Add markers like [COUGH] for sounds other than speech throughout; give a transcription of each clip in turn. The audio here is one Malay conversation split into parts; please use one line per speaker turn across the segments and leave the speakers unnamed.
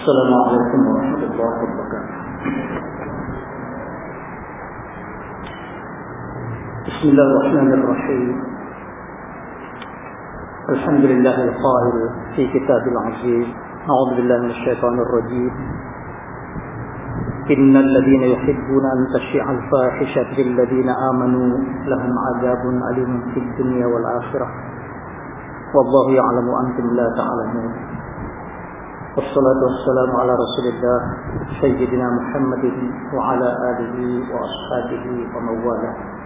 السلام عليكم ورحمة بسم الله الرحمن الرحيم. الحمد لله القائل في كتاب العزيز. أعوذ بالله من الشيطان الرجيم. إن الذين يحبون أن تشيع الفاحشة بالذين آمنوا لهم عذاب أليم في الدنيا والآخرة. والله يعلم أنتم لا تعلمون. والصلاة والسلام على رسول الله سيدنا محمد وعلى آله وأصحابه ومن والاه.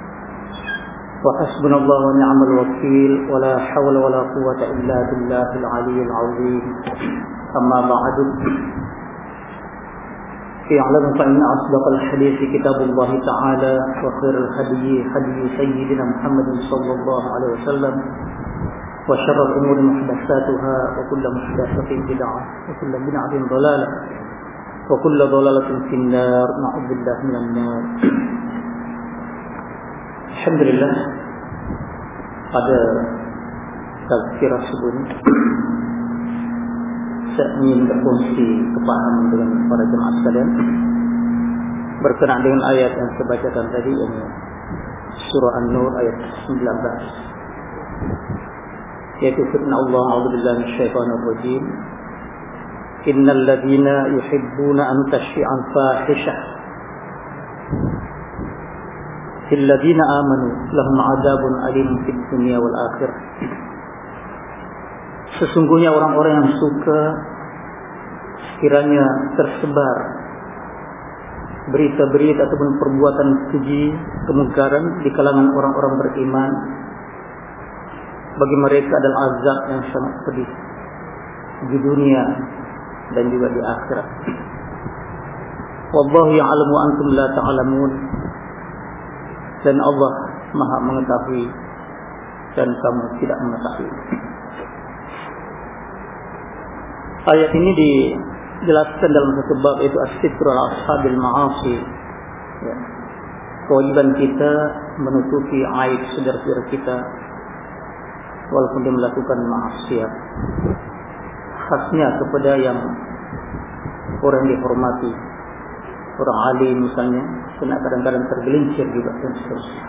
وحسبنا الله ونعم الوكيل ولا حول ولا قوة إلا بالله العلي العظيم. أما بعد اعلم فإن أصدق الحديث كتاب الله تعالى وخير الهدي هدي سيدنا محمد صلى الله عليه وسلم وشر الأمور محدثاتها وكل محدثة بدعة وكل بدعة ضلالة وكل ضلالة في النار. نعوذ بالله من النار. Alhamdulillah. Pada Tazkirah sebelum Saya ingin berfungsi Kepahaman dengan para jemaah sekalian. Berkenaan dengan ayat yang saya bacakan tadi ini Surah An-Nur ayat 19 Yaitu Fitna Allah Alhamdulillah Syaitan Al-Rajim Innal ladhina yuhibbuna an tashfi'an fahishah fil ladzina amanu lahum 'adzabun alim fid dunya wal akhirah sesungguhnya orang-orang yang suka sekiranya tersebar berita-berita ataupun perbuatan keji kemungkaran di kalangan orang-orang beriman bagi mereka adalah azab yang sangat pedih di dunia dan juga di akhirat. Wallahu ya'lamu antum la ta'lamun. Dan Allah Maha mengetahui dan kamu tidak mengetahui. Ayat ini dijelaskan dalam satu bab itu as-sitru al-ashabil ma'asi. Ya. Kewajiban kita menutupi aib saudara-saudara kita walaupun dia melakukan maksiat khasnya kepada yang orang dihormati orang alim misalnya kena kadang-kadang tergelincir juga dan seterusnya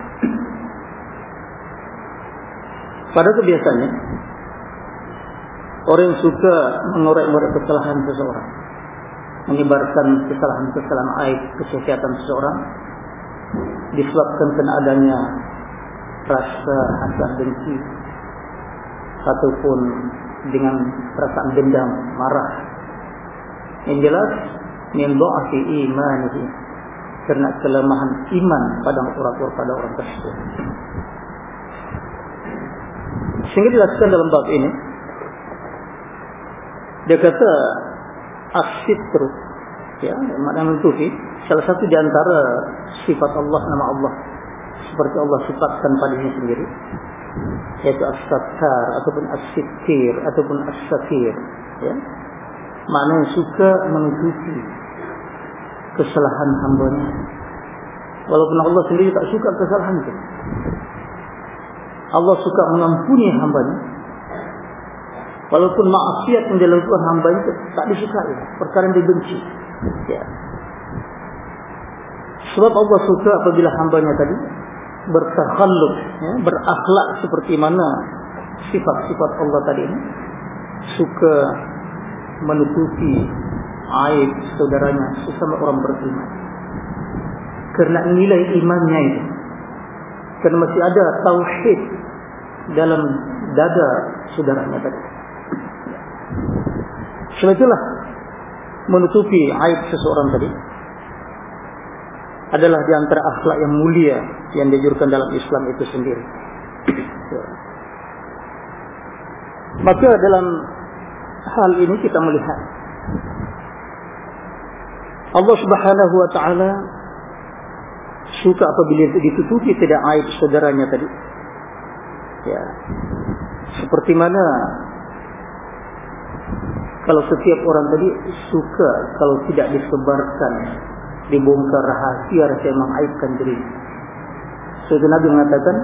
pada kebiasaannya orang yang suka mengorek-ngorek kesalahan seseorang menyebarkan kesalahan-kesalahan aib kesehatan seseorang disebabkan kena adanya rasa hasad dengki ataupun dengan perasaan dendam, marah. Yang jelas, min dha'fi imanihi. Karena kelemahan iman pada orang-orang pada orang tersebut. Sehingga dilakukan dalam bab ini, dia kata asitru, ya, makna menutupi. Salah satu di antara sifat Allah, nama Allah, seperti Allah sifatkan pada diri sendiri, yaitu as-sattar ataupun as-sittir ataupun as-satir ya mana yang suka menutupi kesalahan hambanya. Walaupun Allah sendiri tak suka kesalahan itu. Allah suka mengampuni hambanya. Walaupun maksiat yang dilakukan hambanya itu tak disukai perkara yang dibenci. Ya. Sebab Allah suka apabila hambanya tadi bertakhalluk ya, berakhlak seperti mana sifat-sifat Allah tadi ini. Suka menutupi aib saudaranya. Sesama orang beriman. Kerana nilai imannya itu. Kerana masih ada tauhid dalam dada saudaranya tadi. Sebab itulah menutupi aib seseorang tadi adalah di antara akhlak yang mulia yang dianjurkan dalam Islam itu sendiri. Maka dalam hal ini kita melihat Allah Subhanahu wa taala suka apabila ditutupi tidak aib saudaranya tadi. Ya. Seperti mana kalau setiap orang tadi suka kalau tidak disebarkan dibongkar rahasia yang mengaibkan diri. Suatu Nabi mengatakan,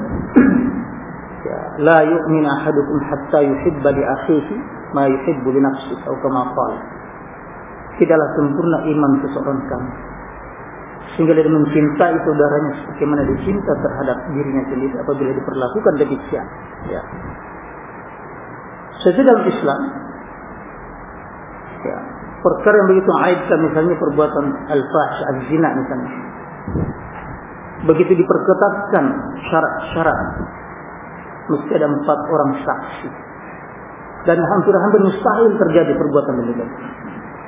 [CLEARS THROAT] ya, la yu'min ahadukum hatta yuhibba li akhihi ma yuhibbu li nafsihi atau kama qala. Tidaklah sempurna iman seseorang kamu sehingga dia mencintai saudaranya sebagaimana dia cinta terhadap dirinya sendiri apabila diperlakukan demikian. Ya. Sesuai dalam Islam, ya, perkara yang begitu aibkan misalnya perbuatan al-fahsh, al-zina misalnya. Begitu diperketatkan syarat-syarat mesti ada empat orang saksi. Dan hampir-hampir mustahil terjadi perbuatan demikian.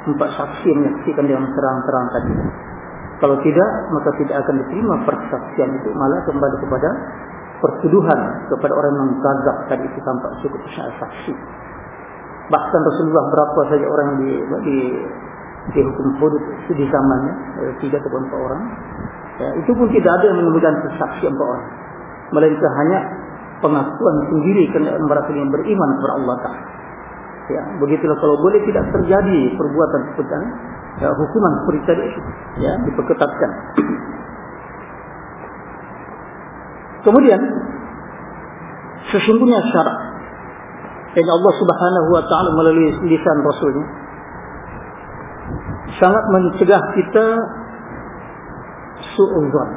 Empat saksi yang menyaksikan dengan terang-terang tadi. Kalau tidak, maka tidak akan diterima persaksian itu. Malah kembali kepada pertuduhan kepada orang yang menggagap tadi itu tanpa cukup saksi. Bahkan Rasulullah berapa saja orang di, di, di hukum hudud di zamannya, eh, tiga atau empat orang. Ya, itu pun tidak ada yang menemukan saksi empat orang. Melainkan hanya pengakuan sendiri kerana mereka yang beriman kepada Allah Taala. Ya, begitulah kalau boleh tidak terjadi perbuatan seperti ini, ya, hukuman seperti tadi ya, diperketatkan. [CLEARS THROAT] Kemudian sesungguhnya syarat yang Allah Subhanahu wa taala melalui lisan rasulnya sangat mencegah kita suudzon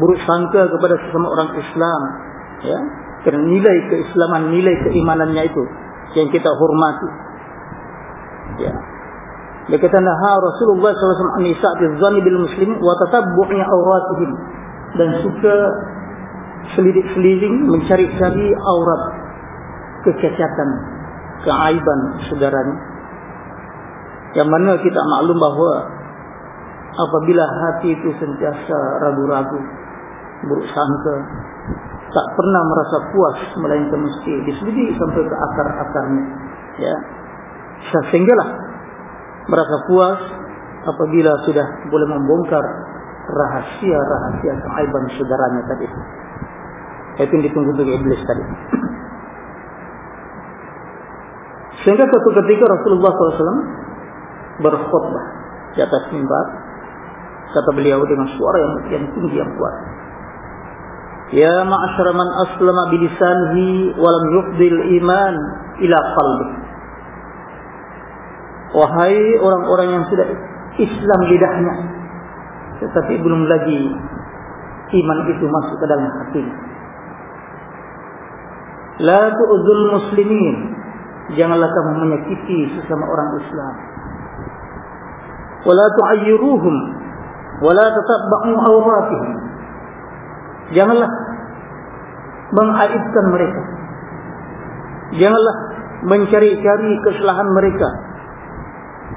buruk sangka kepada sesama orang Islam ya kerana nilai keislaman nilai keimanannya itu yang kita hormati. Ya. Dia kata naha Rasulullah SAW an isa'ati zanni bil muslimin wa tatabbu'i awratihim dan suka selidik-selidik mencari-cari aurat kecacatan keaiban saudaranya. Yang mana kita maklum bahawa apabila hati itu sentiasa ragu-ragu buruk sangka tak pernah merasa puas melainkan mesti diselidik sampai ke akar-akarnya. Ya. Sehinggalah merasa puas apabila sudah boleh membongkar rahasia-rahasia keaiban saudaranya tadi. Itu yang ditunggu-tunggu iblis tadi. Sehingga suatu ketika Rasulullah SAW berkhutbah di atas mimbar kata beliau dengan suara yang, yang tinggi yang kuat Ya ma'asyara man aslama bilisanihi walam yufdil iman ila qalbi. Wahai orang-orang yang sudah Islam lidahnya tetapi belum lagi iman itu masuk ke dalam hati. La tu'zul muslimin. Janganlah kamu menyakiti sesama orang Islam. Wala tu'ayyiruhum wala tatabba'u awratihim. Janganlah mengaibkan mereka. Janganlah mencari-cari kesalahan mereka.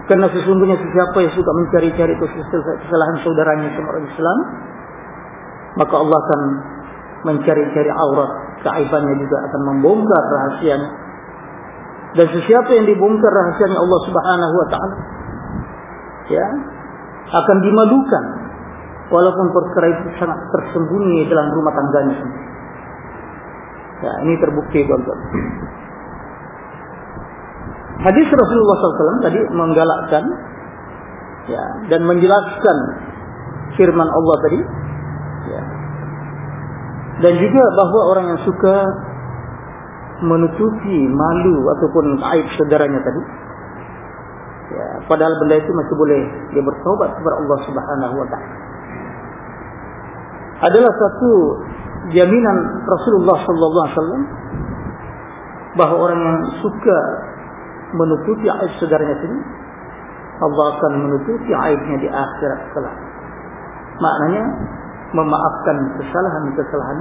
Karena sesungguhnya siapa yang suka mencari-cari kesalahan saudaranya sama orang Islam, maka Allah akan mencari-cari aurat keaibannya juga akan membongkar rahasianya. Dan sesiapa yang dibongkar rahasianya Allah Subhanahu wa taala ya akan dimalukan walaupun perkara itu sangat tersembunyi dalam rumah tangganya sendiri. Ya, ini terbukti tuan-tuan. Hadis Rasulullah SAW tadi menggalakkan ya, dan menjelaskan firman Allah tadi. Ya. Dan juga bahawa orang yang suka menutupi malu ataupun aib saudaranya tadi. Ya, padahal benda itu masih boleh dia bertobat kepada Allah Subhanahu Wa Taala adalah satu jaminan Rasulullah sallallahu alaihi wasallam bahawa orang yang suka menutupi aib saudaranya sendiri Allah akan menutupi aibnya di akhirat kelak. Maknanya memaafkan kesalahan-kesalahan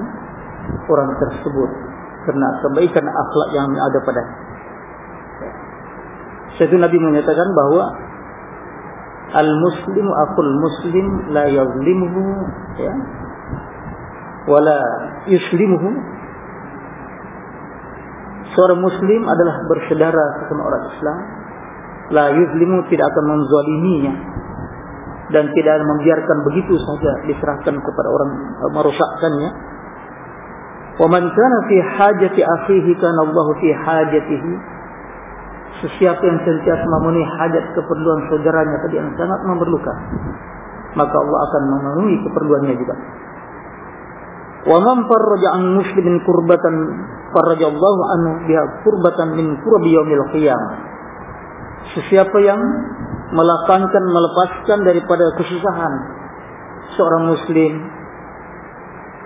orang tersebut karena kebaikan akhlak yang ada pada. Satu Nabi menyatakan bahawa al-muslimu akul muslim la yazlimuhu ya wala yuslimuhu seorang muslim adalah bersaudara sesama orang Islam la yuzlimu tidak akan menzaliminya dan tidak membiarkan begitu saja diserahkan kepada orang uh, merosakkannya. Wa man kana fi hajati akhihi kana Allah fi hajatihi. Sesiapa yang sentiasa memenuhi hajat keperluan saudaranya tadi yang sangat memerlukan, maka Allah akan memenuhi keperluannya juga. Wa man farraja an muslimin kurbatan farraja Allah anhu biha kurbatan min kurbi yaumil qiyamah. Sesiapa yang melapangkan melepaskan daripada kesusahan seorang muslim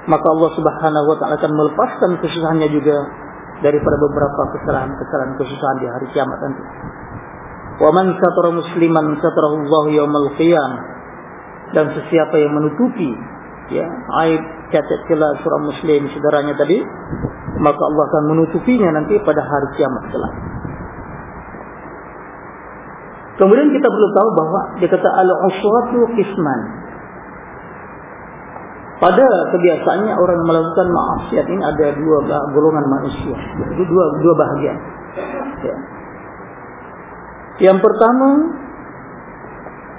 maka Allah Subhanahu wa taala akan melepaskan kesusahannya juga daripada beberapa kesalahan-kesalahan kesusahan di hari kiamat nanti. Wa man satara musliman satarahu Allah yaumil qiyamah. Dan sesiapa yang menutupi ya aib cacat celah seorang muslim saudaranya tadi maka Allah akan menutupinya nanti pada hari kiamat kelak. Kemudian kita perlu tahu bahawa dia kata al-uswatu qisman. Pada kebiasaannya orang melakukan maksiat ini ada dua golongan manusia. Itu dua dua bahagian. Ya. Yang pertama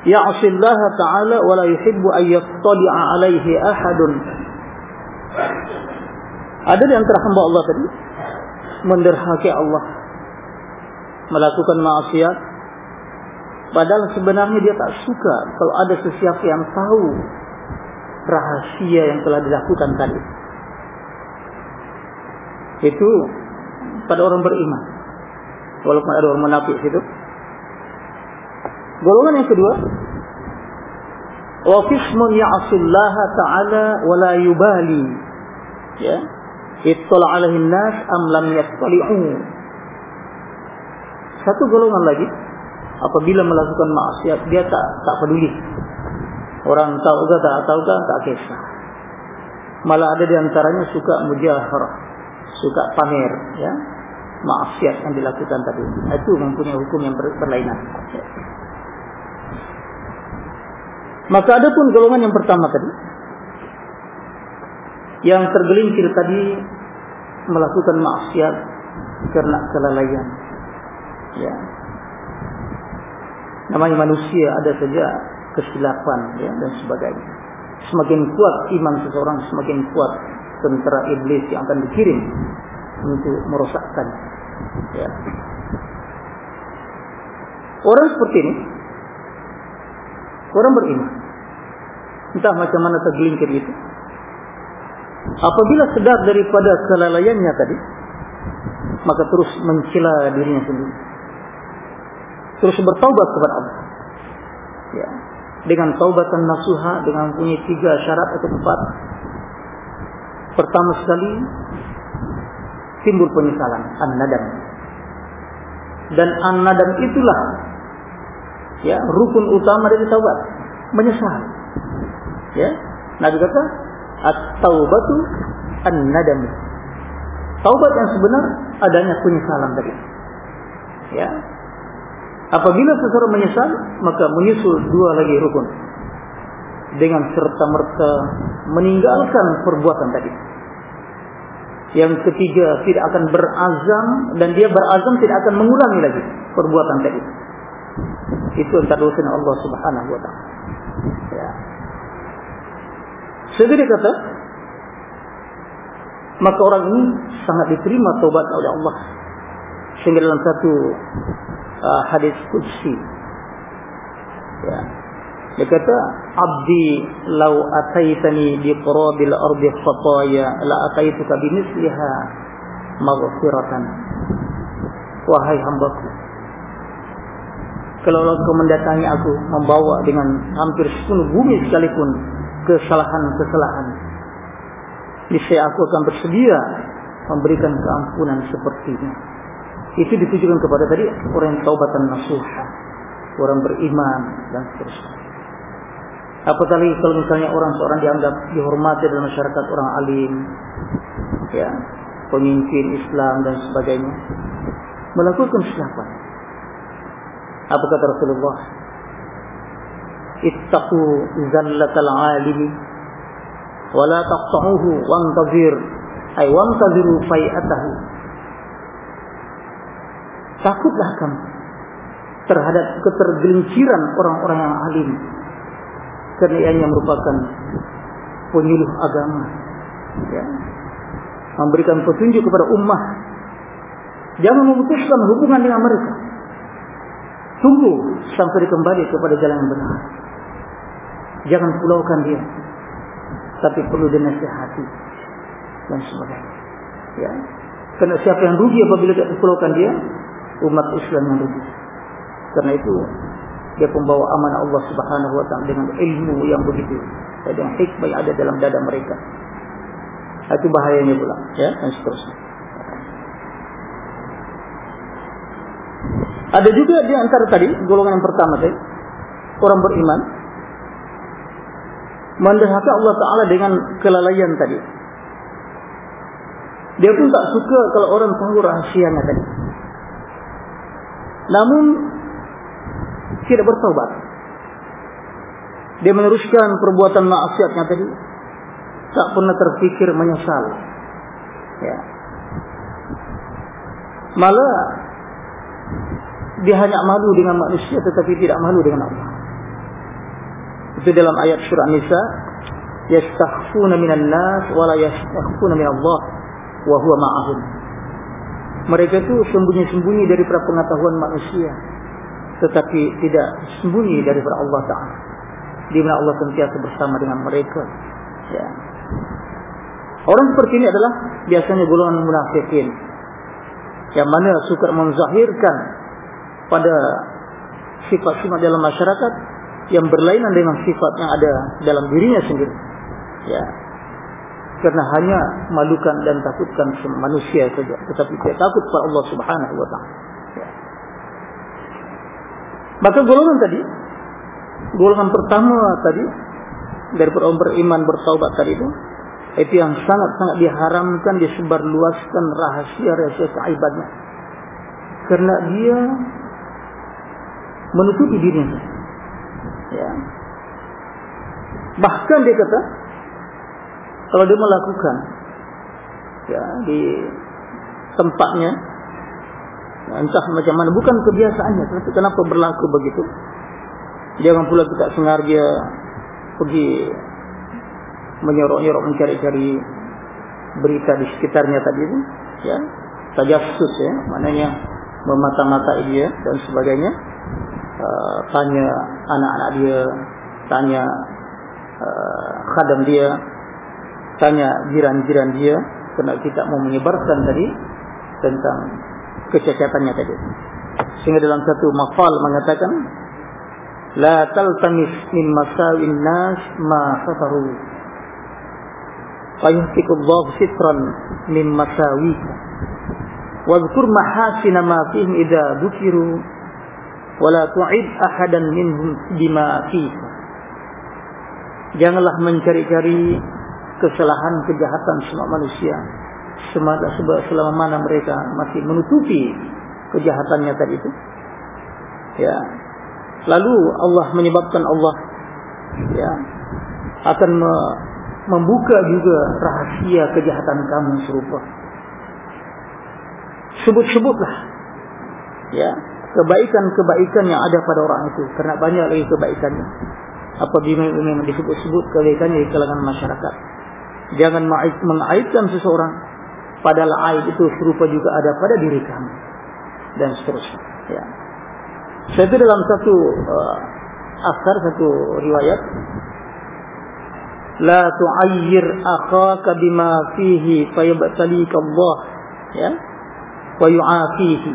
ya'sillah ta'ala wa la yuhibbu an yattali'a 'alaihi ahadun. Ada di antara hamba Allah tadi menderhaki Allah melakukan maksiat Padahal sebenarnya dia tak suka kalau ada sesiapa yang tahu rahasia yang telah dilakukan tadi. Itu pada orang beriman. Walaupun ada orang munafik itu. Golongan yang kedua. Wa qismun ya'sillaha ta'ala wa la yubali. Ya. Ittala 'alaihi an-nas am lam. Satu golongan lagi apabila melakukan maksiat dia tak tak peduli orang tahu ke tak tahu ke tak kisah malah ada di antaranya suka mujaharah suka pamer ya maksiat yang dilakukan tadi itu mempunyai hukum yang berlainan maka ada pun golongan yang pertama tadi yang tergelincir tadi melakukan maksiat karena kelalaian ya namanya manusia ada saja kesilapan ya, dan sebagainya. Semakin kuat iman seseorang, semakin kuat tentera iblis yang akan dikirim untuk merosakkan. Ya. Orang seperti ini, orang beriman. Entah macam mana tergelincir itu. Apabila sedar daripada kelalaiannya tadi, maka terus mencela dirinya sendiri terus bertaubat kepada Allah. Ya. Dengan taubatan nasuha dengan punya tiga syarat atau empat. Pertama sekali timbul penyesalan an-nadam. Dan an-nadam itulah ya rukun utama dari taubat, menyesal. Ya. Nabi kata at-taubatu an-nadam. Taubat yang sebenar adanya penyesalan tadi. Ya, Apabila seseorang menyesal, maka menyusul dua lagi rukun. Dengan serta-merta meninggalkan perbuatan tadi. Yang ketiga, tidak akan berazam dan dia berazam tidak akan mengulangi lagi perbuatan tadi. Itu antara usaha Allah subhanahu wa ta'ala. Ya. Sehingga kata, maka orang ini sangat diterima taubat oleh Allah. Sehingga dalam satu uh, hadis kudsi. Ya. Dia kata, Abdi lau ataitani di qurabil ardi khataya la ataituka bimisliha maghfiratan. Wahai hambaku. Kalau engkau mendatangi aku membawa dengan hampir sepenuh bumi sekalipun kesalahan-kesalahan. Niscaya aku akan bersedia memberikan keampunan sepertinya. Itu ditujukan kepada tadi orang yang taubatan nasuha, orang beriman dan seterusnya. Apalagi kalau misalnya orang seorang dianggap dihormati dalam masyarakat orang alim, ya, pemimpin Islam dan sebagainya, melakukan silapan. Apa kata Rasulullah? Ittaqu zallatal alimi wa la taqta'uhu wantazir ay wantaziru fai'atahu takutlah kamu terhadap ketergelinciran orang-orang yang alim Kerana ianya merupakan penyuluh agama. Ya. Memberikan petunjuk kepada ummah. Jangan memutuskan hubungan dengan mereka. Tunggu sampai kembali kepada jalan yang benar. Jangan pulaukan dia. Tapi perlu dinasihati. Dan sebagainya. Ya. Kerana siapa yang rugi apabila dia pulaukan dia? Umat Islam yang rugi. Karena itu dia pembawa amanah Allah taala dengan ilmu yang begitu dan hikmah yang ada dalam dada mereka. Itu bahayanya pula, ya, dan seterusnya. Ada juga di antara tadi golongan yang pertama tadi orang beriman mendahaka Allah Taala dengan kelalaian tadi. Dia pun tak suka kalau orang tahu rahasianya tadi. Namun tidak bertobat. Dia meneruskan perbuatan maksiatnya tadi. Tak pernah terfikir menyesal. Ya. Malah dia hanya malu dengan manusia tetapi tidak malu dengan Allah. Itu dalam ayat surah Nisa, yastakhfuna minan nas wa la yastakhfuna min Allah wa huwa ma'ahum. Mereka itu sembunyi-sembunyi dari pengetahuan manusia tetapi tidak sembunyi dari Allah Taala. Di mana Allah sentiasa bersama dengan mereka. Ya. Orang seperti ini adalah biasanya golongan munafikin yang mana suka menzahirkan pada sifat-sifat dalam masyarakat yang berlainan dengan sifat yang ada dalam dirinya sendiri. Ya. Karena hanya malukan dan takutkan manusia saja, tetapi tidak takut kepada Allah Subhanahu wa taala. Maka golongan tadi, golongan pertama tadi dari orang beriman bertaubat tadi itu, itu yang sangat-sangat diharamkan disebarluaskan rahasia-rahasia keaibannya. Karena dia menutupi dirinya. Ya. Bahkan dia kata, kalau dia melakukan ya, di tempatnya entah macam mana bukan kebiasaannya tapi kenapa berlaku begitu jangan pula kita sengar dia pergi menyorok-nyorok mencari-cari berita di sekitarnya tadi itu ya tajassus ya maknanya memata-mata dia dan sebagainya uh, tanya anak-anak dia tanya uh, khadam dia tanya jiran-jiran dia kerana kita mau menyebarkan tadi tentang kecacatannya tadi. Sehingga dalam satu mafal mengatakan la taltamis min masawin nas ma sataru. Fayuhtiku Allah sitran min masawik. Wadhkur mahasina ma fihim idha dukiru. Wala tu'id ahadan minhum bima fihim. Janganlah mencari-cari kesalahan kejahatan semua manusia. Semata sebab selama mana mereka masih menutupi kejahatannya tadi itu. Ya. Lalu Allah menyebabkan Allah ya akan me membuka juga rahasia kejahatan kamu serupa. Sebut-sebutlah ya kebaikan-kebaikan yang ada pada orang itu karena banyak lagi kebaikannya apabila memang disebut-sebut kebaikannya di kalangan masyarakat jangan mengaitkan seseorang Padahal aib itu serupa juga ada pada diri kamu. Dan seterusnya. Ya. Saya itu dalam satu uh, asar, satu riwayat. La tu'ayyir akhaka bima fihi fayabtalika Allah. Ya. Wa yu'afihi.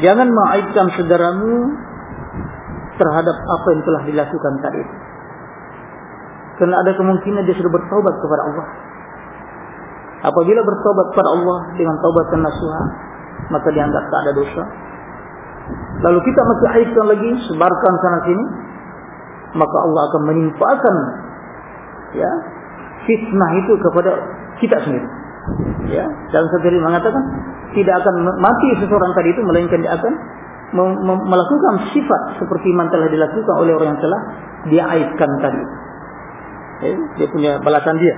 Jangan mengaibkan saudaramu terhadap apa yang telah dilakukan tadi. Karena ada kemungkinan dia sudah bertaubat kepada Allah. Apabila bertobat kepada Allah dengan taubat dan nasuha, maka dianggap tak ada dosa. Lalu kita masih aibkan lagi, sebarkan sana sini, maka Allah akan menimpakan ya, fitnah itu kepada kita sendiri. Ya, dan sendiri mengatakan tidak akan mati seseorang tadi itu melainkan dia akan melakukan sifat seperti yang telah dilakukan oleh orang yang telah dia aibkan tadi. Ya, dia punya balasan dia.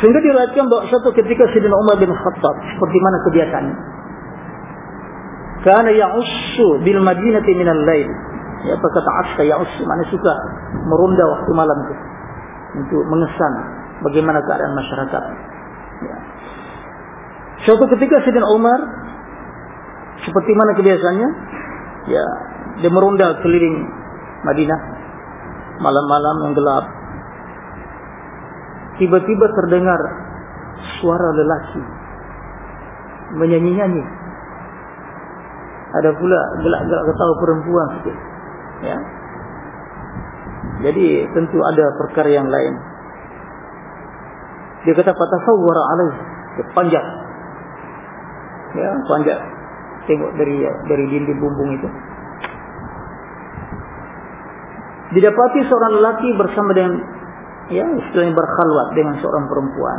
Sehingga diriwayatkan bahawa satu ketika Sayyidina Umar bin Khattab seperti mana kebiasaannya. Kana ya'ussu bil Madinati min al-lail Ya, berkata aska ya usi mana suka meronda waktu malam itu untuk mengesan bagaimana keadaan masyarakat. Ya. Suatu ketika Sayyidina Umar seperti mana kebiasaannya, ya, dia meronda keliling Madinah malam-malam yang gelap. Tiba-tiba terdengar suara lelaki menyanyi-nyanyi. Ada pula gelak-gelak ketawa perempuan sikit. Ya. Jadi tentu ada perkara yang lain. Dia kata fatasawwara alaih. Dia panjat. Ya, panjat. Tengok dari dari dinding bumbung itu. Didapati seorang lelaki bersama dengan ya, istilahnya berkhalwat dengan seorang perempuan.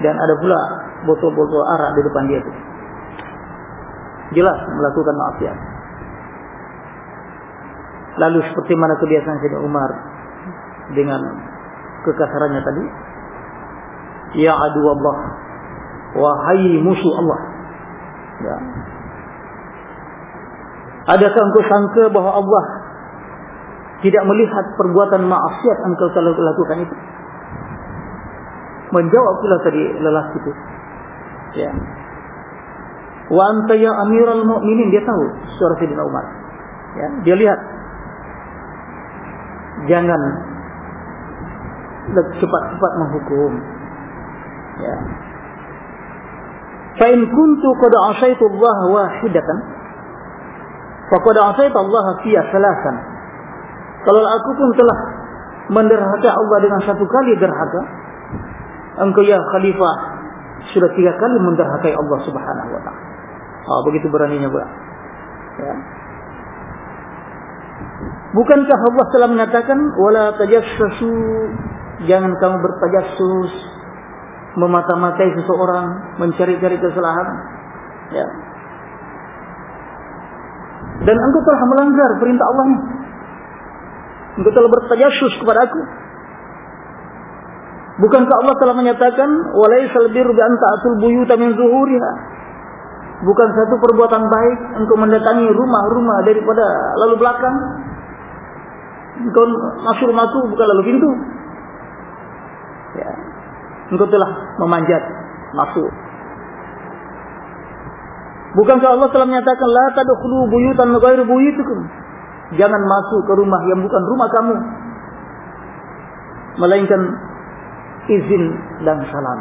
Dan ada pula botol-botol arak di depan dia itu. Jelas melakukan maksiat. Lalu seperti mana kebiasaan Sayyidina Umar dengan kekasarannya tadi? Ya adu Allah. Wahai musuh Allah. Ya. Adakah engkau sangka bahawa Allah tidak melihat perbuatan maksiat engkau telah lakukan itu? Menjawab pula tadi lelaki itu. Ya. Wa anta ya amiral mu'minin. Dia tahu suara Sayyidina Umar. Ya. Dia lihat. Jangan cepat-cepat menghukum. Ya. Fa in kuntu qad asaitu Allah wahidatan faqad asaitu Allah fi salasan. Kalau aku pun telah menderhaka Allah dengan satu kali derhaka, engkau ya khalifah sudah tiga kali menderhakai Allah Subhanahu wa taala. Ah begitu beraninya pula. Ya. Bukankah Allah telah menyatakan wala tajassasu jangan kamu bertajassus memata-matai seseorang mencari-cari kesalahan. Ya. Dan engkau telah melanggar perintah Allah engkau telah bertajassus kepada aku. Bukankah Allah telah menyatakan walaisal birru bi anta atul buyuta min zuhuriha? Bukan satu perbuatan baik engkau mendatangi rumah-rumah daripada lalu belakang. Engkau masuk rumah itu bukan lalu pintu. Ya engkau telah memanjat masuk. Bukankah Allah telah menyatakan la tadkhulu buyutan ghairu buyutikum? Jangan masuk ke rumah yang bukan rumah kamu. Melainkan izin dan salam.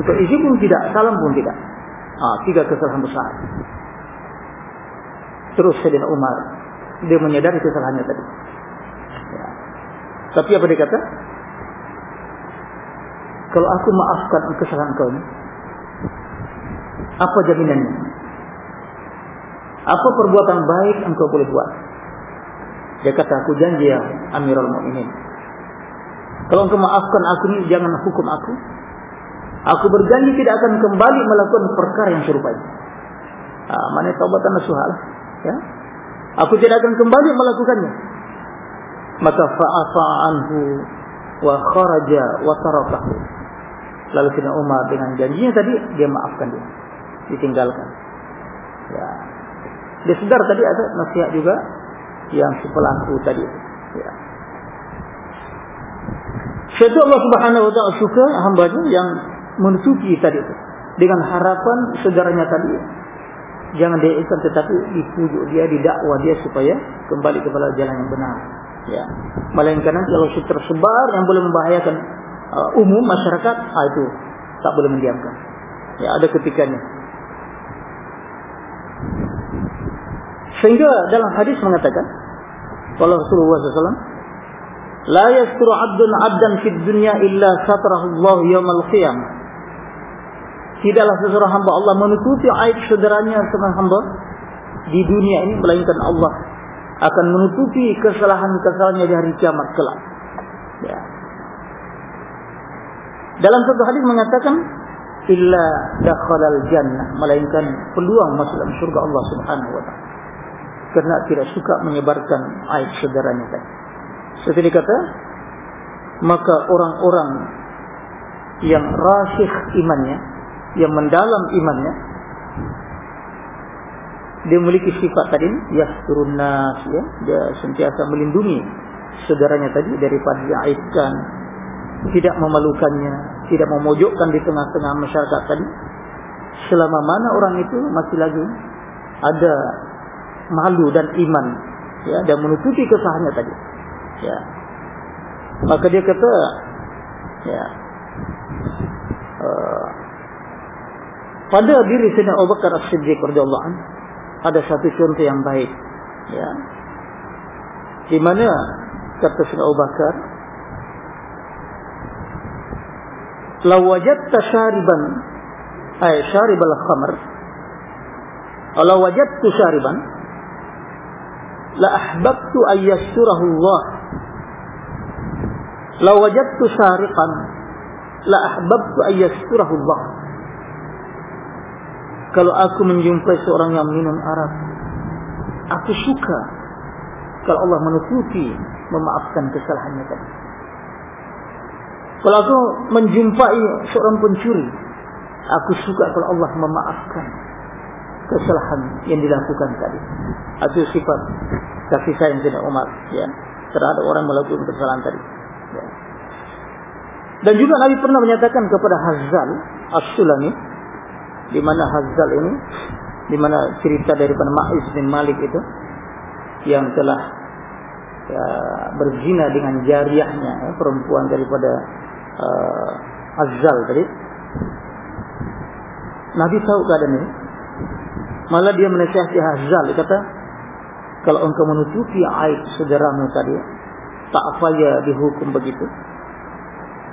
Untuk izin pun tidak, salam pun tidak. Ah, tiga kesalahan besar. Terus Sayyidina Umar dia menyadari kesalahannya tadi. Ya. Tapi apa dia kata? Kalau aku maafkan kesalahan kau ini, apa jaminannya? Apa perbuatan baik engkau boleh buat? Dia kata, aku janji ya Amirul Mu'minin. Kalau engkau maafkan aku ini, jangan hukum aku. Aku berjanji tidak akan kembali melakukan perkara yang serupa ini. Ah, mana taubatan nasuhal? Ya? Aku tidak akan kembali melakukannya. Maka fa'afa anhu wa kharaja wa tarakahu. Lalu Sina Umar dengan janjinya tadi dia maafkan dia, ditinggalkan. Ya. Dia sedar tadi ada nasihat juga yang si pelaku tadi. Ya. Syaitu Allah Subhanahu Wa Taala suka hambanya yang menutupi tadi itu dengan harapan saudaranya tadi jangan dia ikut tetapi dipujuk dia didakwa dia supaya kembali kepada jalan yang benar ya melainkan kalau tersebar yang boleh membahayakan uh, umum masyarakat ah, itu tak boleh mendiamkan. Ya ada ketikanya. Sehingga dalam hadis mengatakan kalau Rasulullah SAW La yasturu abdun abdan fid dunya illa satrahu Allah yawmal qiyamah Tidaklah seseorang hamba Allah menutupi aib saudaranya seorang hamba di dunia ini melainkan Allah akan menutupi kesalahan-kesalahannya di hari kiamat kelak. Ya. Dalam satu hadis mengatakan illa dakhalal jannah melainkan peluang masuk dalam surga Allah Subhanahu wa taala. Karena tidak suka menyebarkan aib saudaranya tadi. Seperti dikata maka orang-orang yang rasikh imannya, yang mendalam imannya dia memiliki sifat tadi yasturun nas ya dia sentiasa melindungi saudaranya tadi daripada diaibkan tidak memalukannya tidak memojokkan di tengah-tengah masyarakat tadi. Selama mana orang itu masih lagi ada malu dan iman ya dan menutupi kesalahannya tadi ya. Maka dia kata ya uh, pada diri Sayyidina Abu Bakar As-Siddiq radhiyallahu ada satu contoh yang baik ya. Di mana kata Sayyidina Abu Bakar law wajadta shariban ay sharibal khamr law wajadtu shariban la ahbabtu ay yasturahu Allah law wajadtu sariqan la ahbabtu ay yasturahu Allah kalau aku menjumpai seorang yang minum arak aku suka kalau Allah menutupi memaafkan kesalahannya tadi kalau aku menjumpai seorang pencuri aku suka kalau Allah memaafkan kesalahan yang dilakukan tadi itu sifat kasih sayang tidak Umar ya terhadap orang melakukan kesalahan tadi ya. dan juga Nabi pernah menyatakan kepada Hazal As-Sulami di mana Hazal ini di mana cerita daripada Ma'iz bin Malik itu yang telah ya, berzina dengan jariahnya ya, perempuan daripada uh, Hazal tadi. Nabi tahu keadaan ini. Malah dia menasihati Hazal dia kata kalau engkau menutupi aib saudaramu tadi tak payah dihukum begitu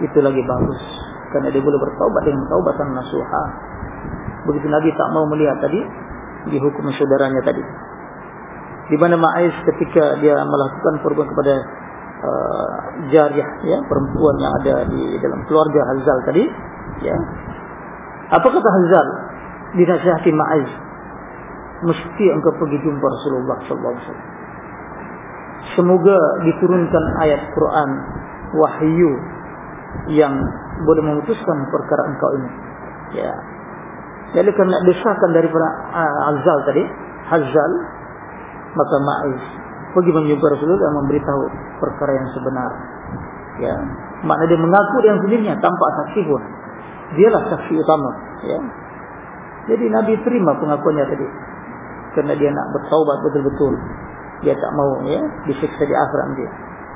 itu lagi bagus. Karena dia boleh bertaubat dengan taubatan nasuha. Begitu Nabi tak mau melihat tadi dihukum saudaranya tadi. Di mana Ma'is ketika dia melakukan perbuatan kepada uh, jariah ya perempuan yang ada di dalam keluarga Hazal tadi ya. Apa kata Hazal? Dinasihati Ma'is mesti engkau pergi jumpa Rasulullah sallallahu alaihi wasallam. Semoga diturunkan ayat Quran wahyu yang boleh memutuskan perkara engkau ini. Ya, jadi kerana desakan daripada uh, Azal tadi, Hazal, maka Ma'iz pergi menjumpa Rasulullah dan memberitahu perkara yang sebenar. Ya, makna dia mengaku dengan sendirinya tanpa saksi pun. Dialah saksi utama. Ya. Jadi Nabi terima pengakuannya tadi. Kerana dia nak bertaubat betul-betul. Dia tak mau ya disiksa di akhirat dia.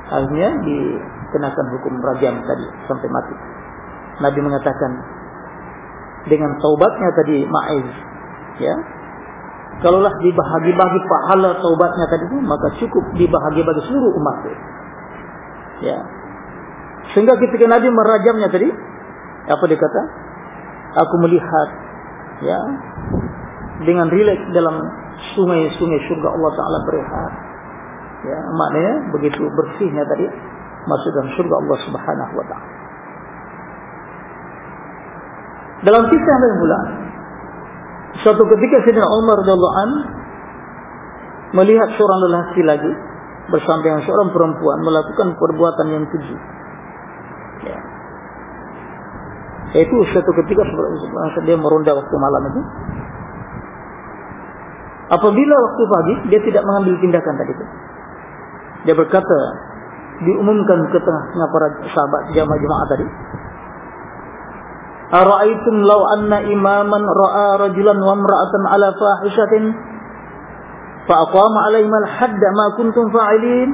Akhirnya dikenakan hukum rajam tadi sampai mati. Nabi mengatakan dengan taubatnya tadi Ma'iz ya kalaulah dibahagi-bagi pahala taubatnya tadi itu maka cukup dibahagi bagi seluruh umat ya. Sehingga ketika Nabi merajamnya tadi apa dia kata? Aku melihat ya dengan rileks dalam sungai-sungai surga Allah Taala berehat. Ya maknanya begitu bersihnya tadi masuk dalam surga Allah Subhanahu wa taala. Dalam kisah yang pula Suatu ketika Sayyidina Umar radhiyallahu an melihat seorang lelaki lagi bersama dengan seorang perempuan melakukan perbuatan yang keji. Ya. Itu suatu ketika dia meronda waktu malam itu. Apabila waktu pagi dia tidak mengambil tindakan tadi itu. Dia berkata diumumkan ke tengah-tengah para sahabat jamaah-jamaah tadi Ara'aytum law anna imaman ra'a rajulan wa imra'atan ala fahishatin? Fa aqama 'alaihim al-hadd ma kuntum fa'ilin.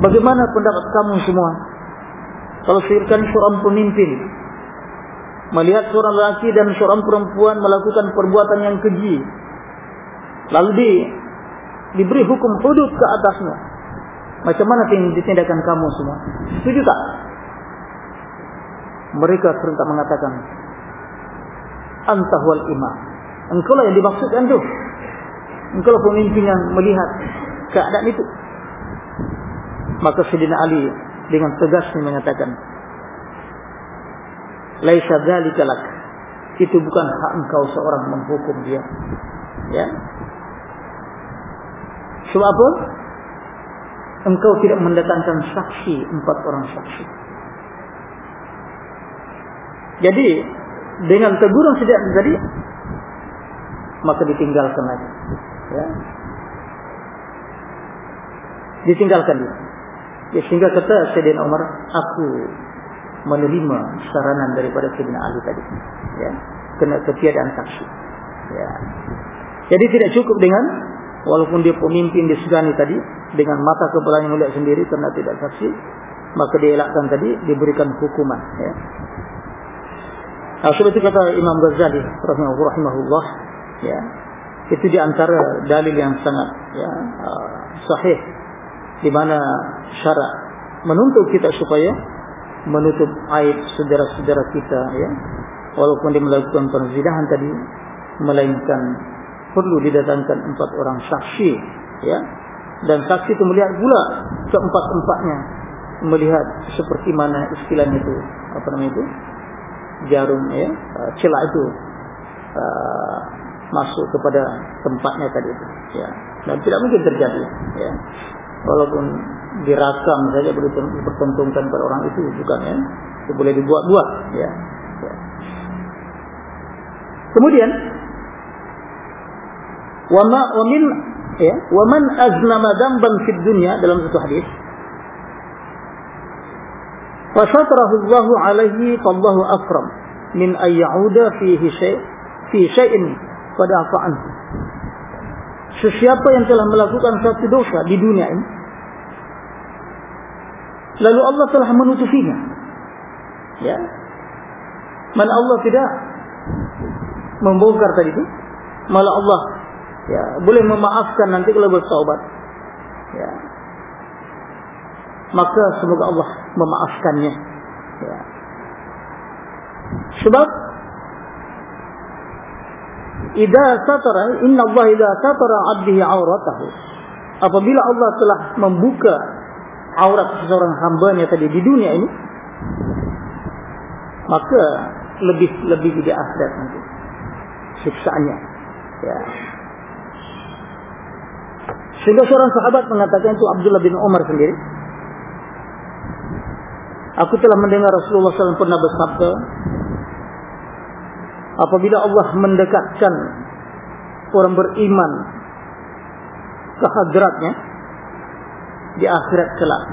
Bagaimana pendapat kamu semua? Kalau sekiranya seorang pemimpin melihat seorang lelaki dan seorang perempuan melakukan perbuatan yang keji lalu di diberi hukum hudud ke atasnya macam mana tindakan kamu semua? Setuju tak mereka serentak mengatakan antah wal imam engkau lah yang dimaksudkan tu. Engkau lah pemimpin yang melihat keadaan itu. Maka Sayyidina Ali dengan tegasnya mengatakan laisa dzalika lak. Itu bukan hak engkau seorang menghukum dia. Ya. Sebab apa? Engkau tidak mendatangkan saksi empat orang saksi jadi dengan teguran sejak tadi maka ditinggalkan lagi. Ya. Ditinggalkan dia. Ya, sehingga kata Sayyidina Umar, aku menerima saranan daripada Sayyidina Ali tadi. Ya. Kena ketiadaan saksi. Ya. Jadi tidak cukup dengan walaupun dia pemimpin disegani tadi dengan mata kepala yang melihat sendiri karena tidak saksi maka dielakkan tadi diberikan hukuman ya. Nah, sebab itu kata Imam Ghazali rahimahullah ya. Itu di antara dalil yang sangat ya uh, sahih di mana syarak menuntut kita supaya menutup aib saudara-saudara kita ya. Walaupun dia melakukan perzinahan tadi melainkan perlu didatangkan empat orang saksi ya dan saksi itu melihat pula keempat-empatnya melihat seperti mana istilahnya itu apa namanya itu jarum ya uh, celah itu uh, masuk kepada tempatnya tadi itu ya. Dan tidak mungkin terjadi ya. Walaupun dirakam saja boleh dipertontonkan pada orang itu bukan ya. Itu boleh dibuat-buat ya. ya kemudian wa min ya wa man aznama damban fid dunya dalam satu hadis satrahu Allah alaihi fallahu akram min ay yauda fihi shay fi shay'in qad afa'an sesiapa yang telah melakukan satu dosa di dunia ini lalu Allah telah menutupinya. Ya. Mana Allah tidak membongkar tadi itu malah Allah ya boleh memaafkan nanti kalau bertaubat. Ya maka semoga Allah memaafkannya. Ya. Sebab idza satara inna Allah idza satara 'abdihi 'auratahu apabila Allah telah membuka aurat seorang hamba-Nya tadi di dunia ini maka lebih lebih di akhirat nanti siksaannya. Ya. Sehingga seorang sahabat mengatakan itu Abdullah bin Umar sendiri. Aku telah mendengar Rasulullah SAW pernah bersabda. Apabila Allah mendekatkan orang beriman ke hadratnya di akhirat kelak.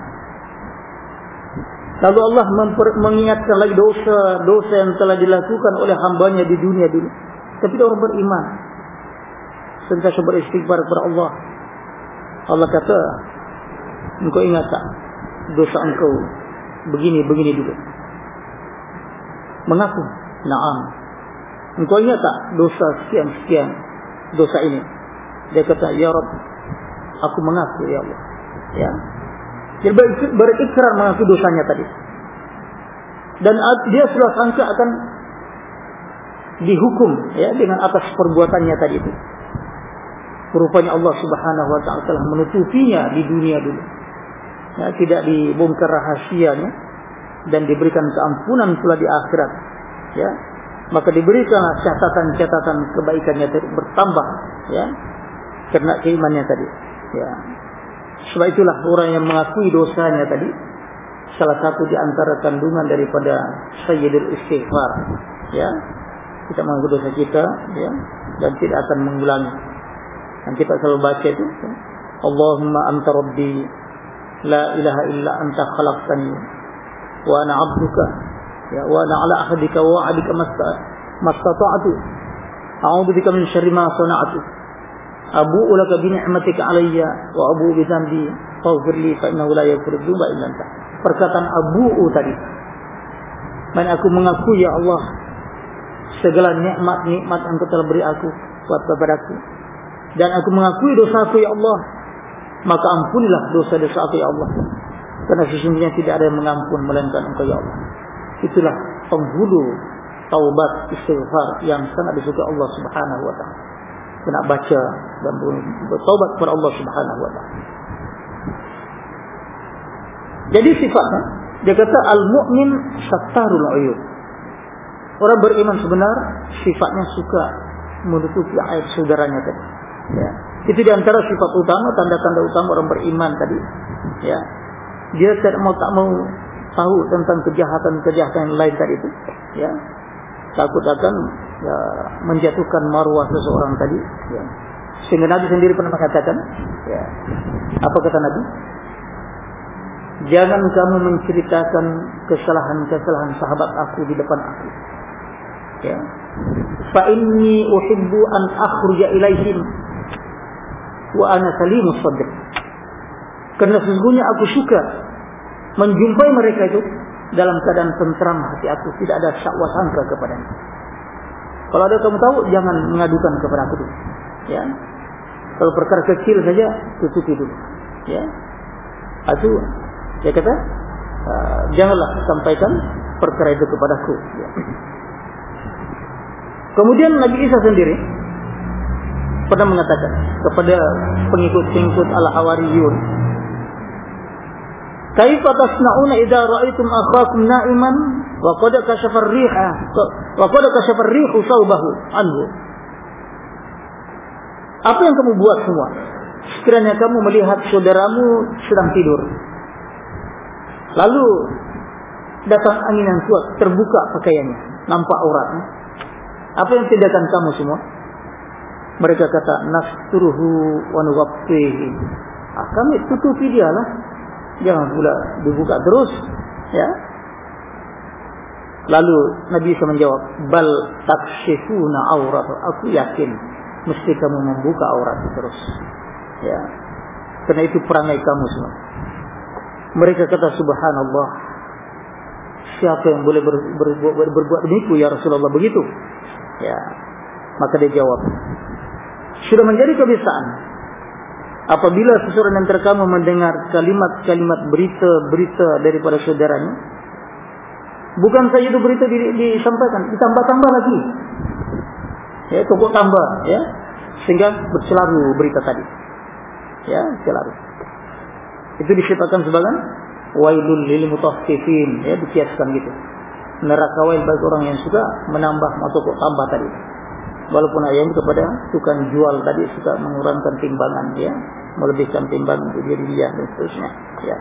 Lalu Allah mengingatkan lagi dosa-dosa yang telah dilakukan oleh hambanya di dunia dulu. Tapi orang beriman. Sentiasa beristighfar kepada Allah. Allah kata engkau ingat tak dosa engkau begini begini juga. Mengaku na'am. Engkau ingat tak dosa sekian sekian dosa ini? Dia kata ya Rabb aku mengaku ya Allah. Ya. Dia berikrar mengaku dosanya tadi. Dan dia sudah sangka akan dihukum ya dengan atas perbuatannya tadi itu. Rupanya Allah subhanahu wa ta'ala telah menutupinya di dunia dulu. Ya, tidak dibongkar rahasianya. Dan diberikan keampunan pula di akhirat. Ya, maka diberikanlah catatan-catatan kebaikannya bertambah. Ya, karena keimannya tadi. Ya. Sebab itulah orang yang mengakui dosanya tadi. Salah satu di antara kandungan daripada Sayyidul Istighfar. Ya, kita mengaku dosa kita. Ya, dan tidak akan mengulangi yang kita selalu baca itu Allahumma anta rabbi 'abduka ya wa ana 'ala ahdika wa wa'dika mastata'tu a'udzu bika min syarri ma sana'tu abu'u laka bi ni'matika 'alayya wa abu'u bi dhanbi faghfir li fa innahu la yaghfiru dhunuba illa anta perkataan abu'u tadi. Mana aku mengakui ya Allah segala nikmat-nikmat yang Engkau telah beri aku buat kepadaku dan aku mengakui dosa aku ya Allah maka ampunilah dosa-dosa aku ya Allah. Karena sesungguhnya tidak ada yang mengampun melainkan engkau ya Allah. Itulah penghulu taubat istighfar yang sangat disukai Allah subhanahu wa ta'ala. Kena baca dan bertaubat kepada Allah subhanahu wa ta'ala. Jadi sifatnya dia kata al-mu'min sattarul uyub orang beriman sebenar sifatnya suka menutupi aib saudaranya tadi. Ya. Itu di antara sifat utama, tanda-tanda utama orang beriman tadi. Ya. Dia tidak mau tak mau tahu tentang kejahatan-kejahatan yang lain tadi itu. Ya. Takut akan ya, menjatuhkan marwah seseorang tadi ya. sehingga Nabi sendiri pernah mengatakan ya, apa kata Nabi jangan kamu menceritakan kesalahan-kesalahan sahabat aku di depan aku ya fa inni uhibbu an akhruja ilaihim wa ana salimus sadr karena sesungguhnya aku suka menjumpai mereka itu dalam keadaan tentram hati aku. Tidak ada syakwa sangka kepadanya. Kalau ada kamu tahu jangan mengadukan kepada aku dulu. Ya. Kalau perkara kecil saja tutupi dulu. Ya. Itu dia kata uh, janganlah sampaikan perkara itu kepadaku. Ya. kemudian Nabi Isa sendiri pernah mengatakan kepada pengikut-pengikut al-Hawariyun Kaifa tasna'una idza ra'aytum akhakum na'iman? Wa qad kashafa ar-riha wa qad kashafa ar-rihu sawbahu anhu. Apa yang kamu buat semua? Sekiranya kamu melihat saudaramu sedang tidur. Lalu datang angin yang kuat terbuka pakaiannya. Nampak auratnya apa yang tindakan kamu semua mereka kata nasturuhu wa nuwaffihi. Ah, kami tutupi dia lah jangan pula dibuka terus ya. Lalu Nabi Isa menjawab bal takshifuna aurat. Aku yakin mesti kamu membuka aurat terus ya. Karena itu perangai kamu semua. Mereka kata subhanallah siapa yang boleh ber, ber, ber, ber, berbuat demikian ya Rasulullah? Begitu ya. Maka dia jawab sudah menjadi kebiasaan. Apabila seseorang yang terkamu mendengar kalimat-kalimat berita-berita daripada saudaranya bukan saja itu berita di, disampaikan ditambah-tambah lagi. Ya cukup tambah ya. Sehingga bercelaru berita tadi. Ya celaru itu disebutkan sebagai wailul lil mutaffifin ya dikiaskan gitu. Neraka wail bagi orang yang suka menambah atau tambah tadi walaupun ayam kepada tukang jual tadi suka mengurangkan timbangan ya. Melebihkan timbangan untuk diri dia dan seterusnya ya.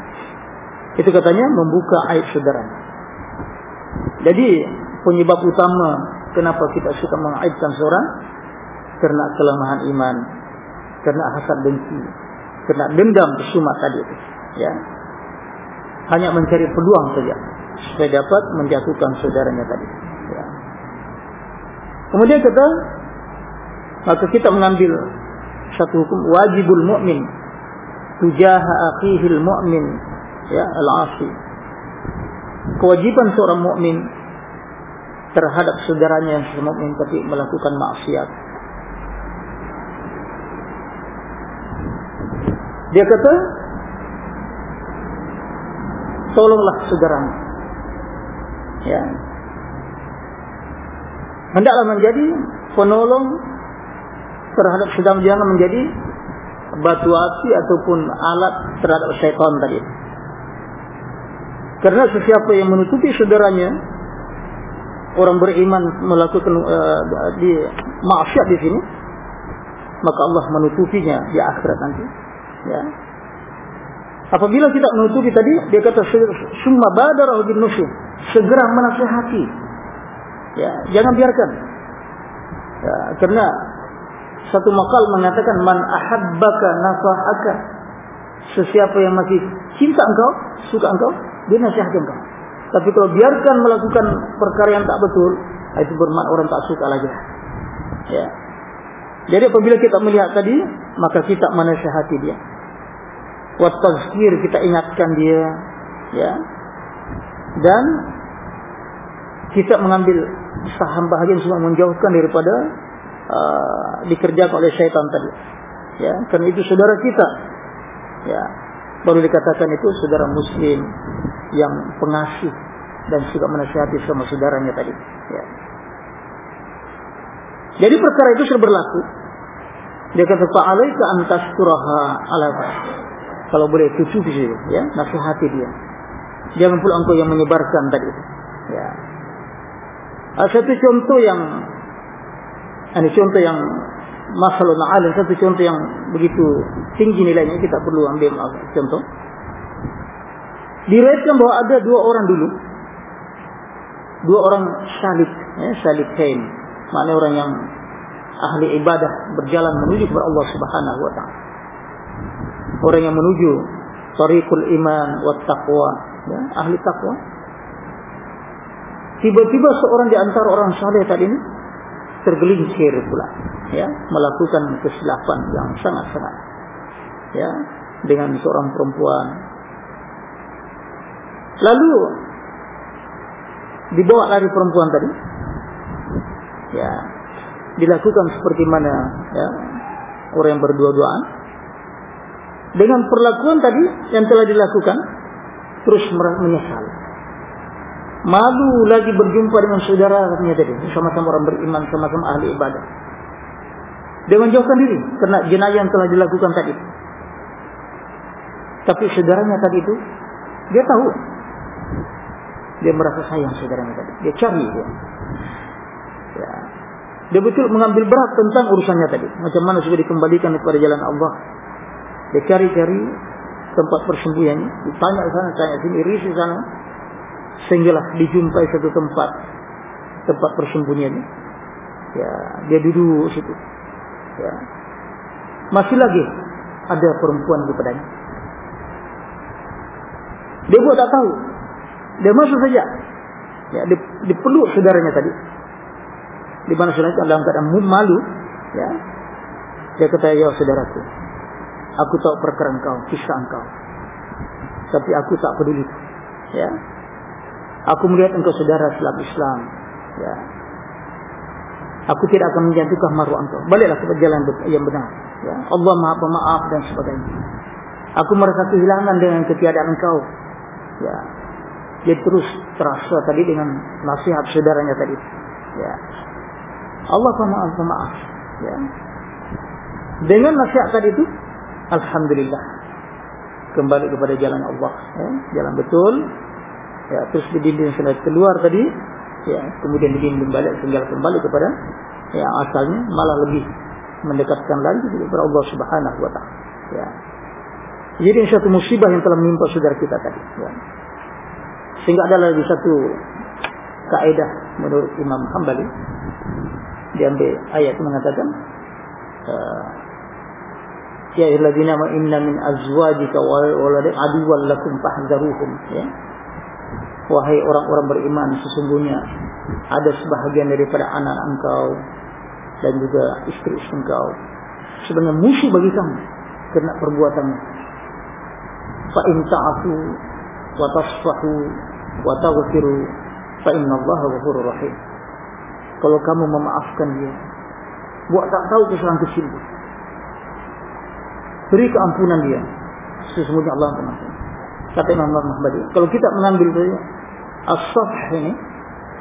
Itu katanya membuka aib saudara. Jadi penyebab utama kenapa kita suka mengaibkan seorang karena kelemahan iman karena hasad dengki karena dendam kesumat tadi itu ya. Hanya mencari peluang saja supaya dapat menjatuhkan saudaranya tadi ya. kemudian kita maka kita mengambil satu hukum wajibul mukmin tujaha akhihil mu'min ya al-asi kewajiban seorang mukmin terhadap saudaranya yang mukmin tapi melakukan maksiat. Dia kata tolonglah saudaramu ya. Hendaklah menjadi penolong terhadap sedang jangan menjadi batu api ataupun alat terhadap syaitan tadi. Karena sesiapa yang menutupi saudaranya orang beriman melakukan uh, di maksiat di sini maka Allah menutupinya di akhirat nanti. Ya. Apabila tidak menutupi tadi dia kata summa badarahu bin nusyuh segera menasihati. Ya, jangan biarkan. Ya, karena satu makal mengatakan man ahabbaka nafahaka sesiapa yang masih cinta engkau suka engkau dia nasihat engkau. Tapi kalau biarkan melakukan perkara yang tak betul itu bermakna orang tak suka lagi. Ya. Jadi apabila kita melihat tadi maka kita menasihati dia. Wa tazkir kita ingatkan dia. Ya. Dan kita mengambil saham bahagian semua menjauhkan daripada Uh, dikerjakan oleh syaitan tadi. Ya, karena itu saudara kita. Ya, baru dikatakan itu saudara muslim yang pengasih dan juga menasihati sama saudaranya tadi. Ya. Jadi perkara itu sudah berlaku. Dia kata fa'alaika an tasturaha ala Kalau boleh di sini, ya, nasihati dia. Jangan pula engkau yang menyebarkan tadi. Ya. Satu contoh yang ini contoh yang masalah alim satu contoh yang begitu tinggi nilainya kita perlu ambil contoh. Diriwayatkan bahwa ada dua orang dulu, dua orang salib, ya, salib kain, maknanya orang yang ahli ibadah berjalan menuju kepada Allah Subhanahu wa taala. Orang yang menuju tariqul iman wat taqwa, ya, ahli taqwa. Tiba-tiba seorang di antara orang saleh tadi ini tergelincir pula, ya, melakukan kesilapan yang sangat-sangat ya, dengan seorang perempuan. Lalu dibawa lari perempuan tadi. Ya, dilakukan seperti mana ya, orang yang berdua-duaan dengan perlakuan tadi yang telah dilakukan terus menyesal malu lagi berjumpa dengan saudara katanya tadi sama-sama orang beriman sama-sama ahli ibadah dia menjauhkan diri karena jenayah yang telah dilakukan tadi tapi saudaranya tadi itu dia tahu dia merasa sayang saudaranya tadi dia cari dia ya dia betul mengambil berat tentang urusannya tadi. Macam mana supaya dikembalikan kepada jalan Allah. Dia cari-cari tempat persembunyian. Ditanya sana, tanya sini, risi sana. Sehinggalah dijumpai satu tempat. Tempat persembunyian. Ya, dia duduk situ. Ya. Masih lagi ada perempuan kepadanya. Dia buat tak tahu. Dia masuk saja. Ya, dia, dia peluk saudaranya tadi di mana saudara dalam keadaan malu ya dia kata ya saudaraku aku tahu perkara engkau kisah engkau tapi aku tak peduli ya aku melihat engkau saudara dalam Islam ya aku tidak akan menjatuhkan maruah engkau baliklah ke jalan yang benar ya Allah Maha Pemaaf dan sebagainya aku merasa kehilangan dengan ketiadaan engkau ya dia terus terasa tadi dengan nasihat saudaranya tadi ya Allah pemaaf pemaaf. Ya. Dengan nasihat tadi itu, Alhamdulillah. Kembali kepada jalan Allah. Ya. Jalan betul. Ya, terus didinding sudah keluar tadi. Ya, kemudian didinding balik tinggal kembali kepada yang asalnya malah lebih mendekatkan lagi kepada Allah Subhanahu wa taala. Ya. Jadi ini satu musibah yang telah menimpa saudara kita tadi. Ya. Sehingga ada lagi satu kaidah menurut Imam Hambali diambil ayat mengatakan uh, ya ayyuhallazina ma inna min azwajika wa auladik aduwwan lakum fahdharuhum ya wahai orang-orang beriman sesungguhnya ada sebahagian daripada anak engkau dan juga istri-istri engkau. Sebenarnya musuh bagi kamu kerana perbuatannya fa in ta'fu wa tasfahu wa taghfiru fa innallaha ghafurur rahim. Kalau kamu memaafkan dia buat tak tahu kesalahan kecil beri keampunan dia. Sesungguhnya Allah mengampuni kata Imam Muhammad kalau kita mengambil dia as-safh ini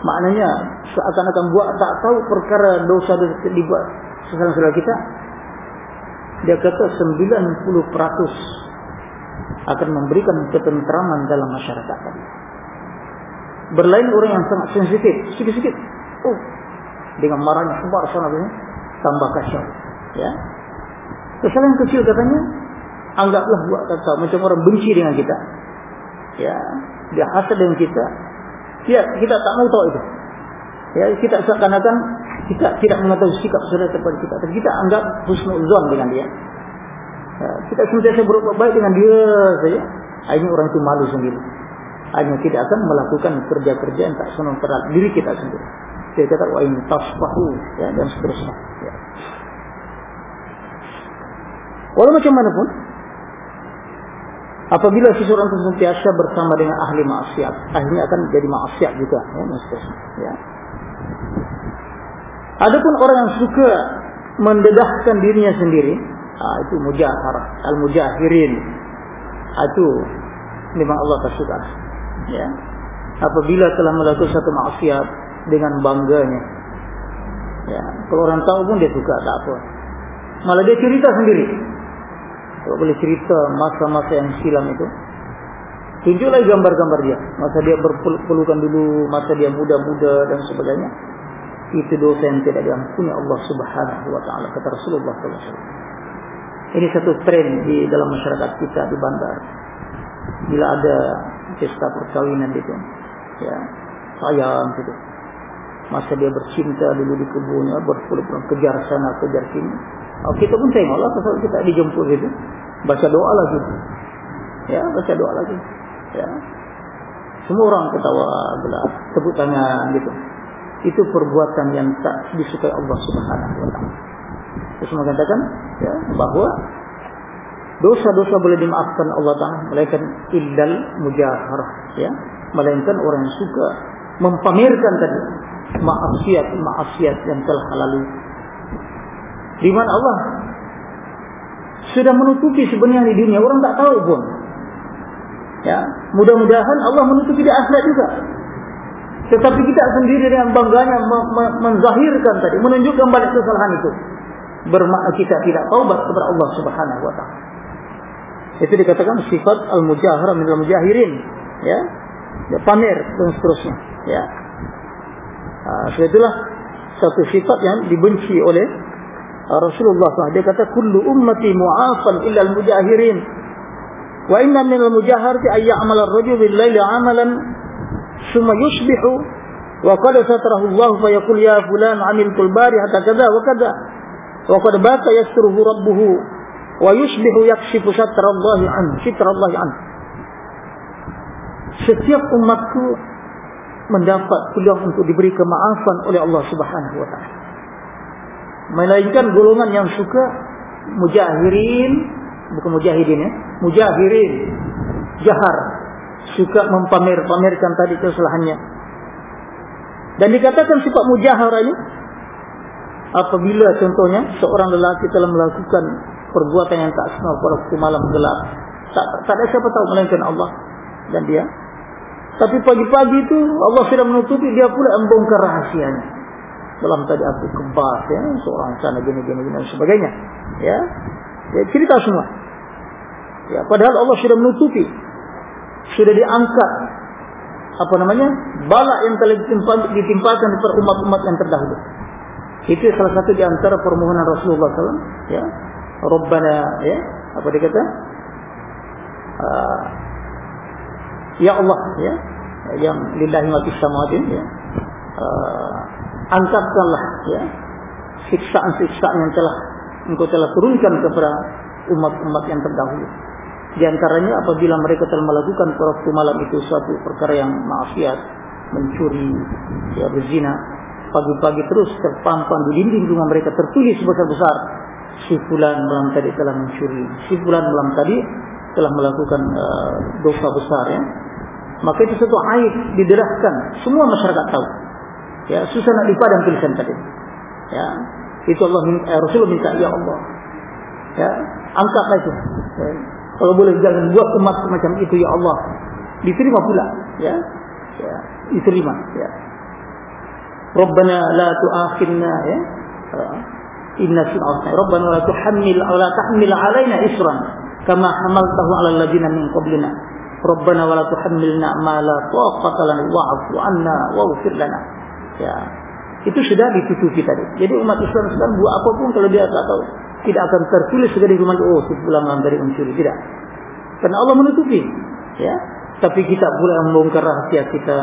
maknanya seakan-akan buat tak tahu perkara dosa dosa dibuat kesalahan kita dia kata 90% akan memberikan ketentraman dalam masyarakat berlain orang yang sangat sensitif sikit-sikit oh dengan marahnya sebar sana ini tambah kacau ya. Kesalahan kecil katanya anggaplah buat kata macam orang benci dengan kita ya. Dia hasad dengan kita ya kita tak mau tahu itu. Ya kita seakan-akan kita tidak mengetahui sikap saudara kepada kita. Tapi kita anggap husnuzon dengan dia. Ya, kita sentiasa berbuat baik dengan dia saja. Akhirnya orang itu malu sendiri. Hanya tidak akan melakukan kerja-kerja yang tak senang terhadap diri kita sendiri. Dia kata wa in tasfahu ya dan seterusnya. Ya. Walau macam mana pun apabila seseorang itu sentiasa bersama dengan ahli maksiat akhirnya akan jadi maksiat juga ya seterusnya ya. Adapun orang yang suka mendedahkan dirinya sendiri ah, itu mujaharah al-mujahirin ah, itu memang Allah tak suka ya. apabila telah melakukan satu maksiat dengan bangganya. Ya, kalau orang tahu pun dia suka tak apa. Malah dia cerita sendiri. Kalau boleh cerita masa-masa yang silam itu. Tunjuklah gambar-gambar dia. Masa dia berpelukan dulu, masa dia muda-muda dan sebagainya. Itu dosa yang tidak diampuni Allah subhanahu wa ta'ala. Kata Rasulullah SAW. Ini satu tren di dalam masyarakat kita di bandar. Bila ada pesta perkawinan itu. Ya, sayang gitu Masa dia bercinta dulu di kebunnya, berpuluh-puluh kejar sana, kejar sini. Kita pun tengoklah pasal kita dijemput itu. Baca doa lagi. Ya, baca doa lagi. Ya. Semua orang ketawa tepuk tangan gitu. Itu perbuatan yang tak disukai Allah Subhanahu wa taala. Terus mengatakan ya, bahawa dosa-dosa boleh dimaafkan Allah Taala melainkan illal mujaharah ya melainkan orang yang suka mempamerkan tadi maksiat maksiat yang telah lalu di mana Allah? Sudah menutupi sebenarnya di dunia. Orang tak tahu pun. Ya. Mudah-mudahan Allah menutupi di akhirat juga. Tetapi kita sendiri dengan bangganya menzahirkan tadi menunjukkan balik kesalahan itu. Bermakna kita tidak taubat kepada Allah Subhanahu wa taala. Itu dikatakan sifat al-mujahara min al-mujahirin. Ya. Ya pamer dan seterusnya. Ya. Uh, itulah satu sifat yang dibenci oleh Rasulullah SAW dia kata kullu ummati mu'afan illa al-mujahirin. Wa inna min al-mujaharati ay ya'mal ar-rajul bil laili 'amalan thumma yusbihu. Wa qad satarahu Allah fa yaqul ya fulan 'amiltu al-barihata kadha wa kadha wa qad bata yasturuhu rabbuhu wa yusbihu yakshifu satrallahi an satrallahi an. Setiap umatku mendapat peluang untuk diberi kemaafan oleh Allah Subhanahu wa taala melainkan golongan yang suka mujahirin bukan mujahidin ya mujahirin jahar suka mempamer-pamerkan tadi kesalahannya dan dikatakan sifat mujahar ini apabila contohnya seorang lelaki telah melakukan perbuatan yang tak semua pada waktu malam gelap. Tak, tak ada siapa tahu melainkan Allah dan dia. Tapi pagi-pagi itu Allah sudah menutupi dia pula membongkar rahasianya. Dalam tadi aku kebas ya, seorang sana gini gini gini dan sebagainya. Ya. ya cerita semua. Ya, padahal Allah sudah menutupi. Sudah diangkat apa namanya? balak yang telah ditimpakan kepada umat-umat yang terdahulu. Itu salah satu di antara permohonan Rasulullah SAW. Ya, Rabbana ya apa dia kata uh, ya Allah ya yang lillahi ma fis samawati ya uh, angkatkanlah ya siksaan-siksaan yang telah engkau telah turunkan kepada umat-umat yang terdahulu di antaranya apabila mereka telah melakukan waktu malam itu suatu perkara yang maksiat mencuri ya berzina pagi-pagi terus terpampang di dinding rumah mereka tertulis besar-besar si fulan malam tadi telah mencuri, si fulan malam tadi telah melakukan uh, dosa besar ya. Maka itu satu aib diderahkan, semua masyarakat tahu. Ya, susah nak dipadam tulisan tadi. Ya, itu Allah eh, Rasulullah minta ya Allah. Ya, angkatlah itu. Ya. Kalau boleh jangan buat umat macam itu ya Allah. Diterima pula, ya. Ya, diterima, ya. Rabbana la tu'akhirna ya. Inna sin'atna Rabbana la tuhammil la tahmil alaina isran kama hamaltahu ala alladziina min qablina Rabbana wa la tuhammilna ma la taqata lana wa'fu anna waghfir lana ya. Itu sudah ditutupi tadi. Jadi umat Islam sekarang buat apapun kalau dia tak tahu tidak akan tertulis di rumah oh sebulan malam dari mencuri. Tidak. Karena Allah menutupi. Ya. Tapi kita boleh membongkar rahasia kita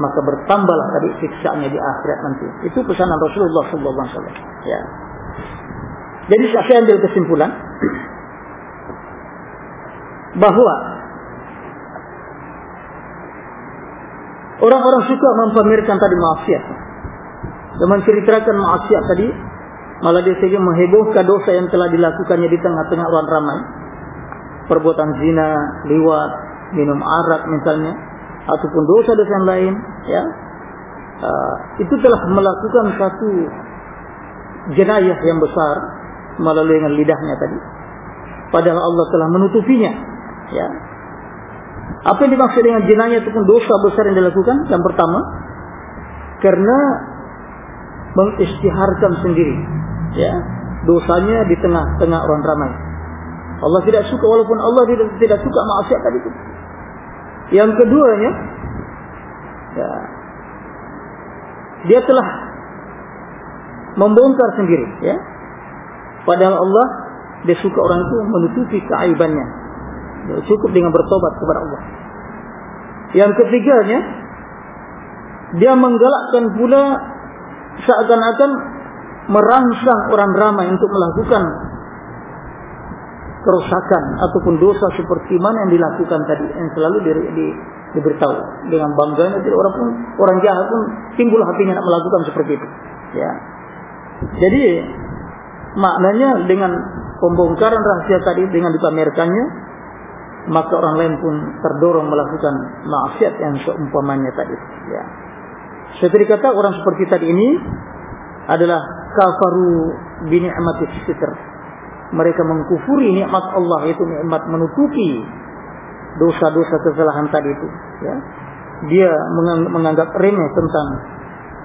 maka bertambahlah tadi siksaannya di akhirat nanti. Itu pesanan Rasulullah wasallam. Ya. Jadi saya ambil kesimpulan [CLEARS THROAT] bahawa orang-orang suka mempamerkan tadi maksiat dan menceritakan maksiat tadi malah dia saja menghebohkan dosa yang telah dilakukannya di tengah-tengah orang ramai perbuatan zina, liwat, minum arak misalnya ataupun dosa-dosa yang lain ya uh, itu telah melakukan satu jenayah yang besar melalui dengan lidahnya tadi. Padahal Allah telah menutupinya. Ya. Apa yang dimaksud dengan jenayah itu pun dosa besar yang dilakukan? Yang pertama, karena mengistiharkan sendiri. Ya. Dosanya di tengah-tengah orang ramai. Allah tidak suka walaupun Allah tidak, tidak suka maksiat tadi itu. Yang keduanya, ya, dia telah membongkar sendiri, ya, Padahal Allah dia suka orang itu menutupi keaibannya. Cukup dengan bertobat kepada Allah. Yang ketiganya dia menggalakkan pula seakan-akan merangsang orang ramai untuk melakukan kerusakan ataupun dosa seperti mana yang dilakukan tadi yang selalu di, di, diberitahu. Dengan bangganya jadi orang pun orang jahat pun timbul hatinya nak melakukan seperti itu. Ya. Jadi maknanya dengan pembongkaran rahasia tadi dengan dipamerkannya maka orang lain pun terdorong melakukan maksiat yang seumpamanya tadi. Ya. Seperti kata orang seperti tadi ini adalah kafaru bi ni'matis sitr mereka mengkufuri nikmat Allah itu nikmat menutupi dosa-dosa kesalahan tadi itu. Ya. Dia menganggap remeh tentang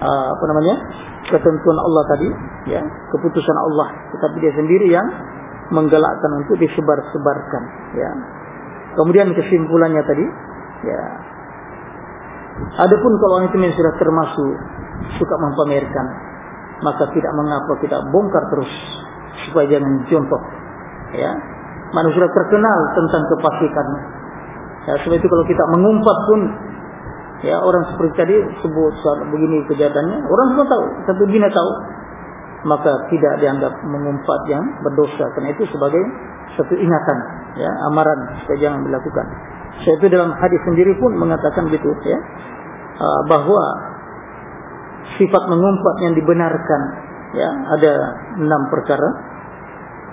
uh, apa namanya ketentuan Allah tadi. Ya. Keputusan Allah. Tetapi dia sendiri yang menggalakkan untuk disebar-sebarkan. Ya kemudian kesimpulannya tadi ya. Adapun kalau orang itu sudah termasuk suka mempamerkan maka tidak mengapa kita bongkar terus supaya jangan contoh ya. Manusia terkenal tentang kefasikannya ya sebab itu kalau kita mengumpat pun ya orang seperti tadi sebut begini kejahatannya orang semua tahu satu bina tahu maka tidak dianggap mengumpat yang berdosa. Karena itu sebagai satu ingatan ya amaran supaya jangan dilakukan. Sebab itu dalam hadis sendiri pun mengatakan begitu ya uh, bahwa sifat mengumpat yang dibenarkan ya ada enam perkara.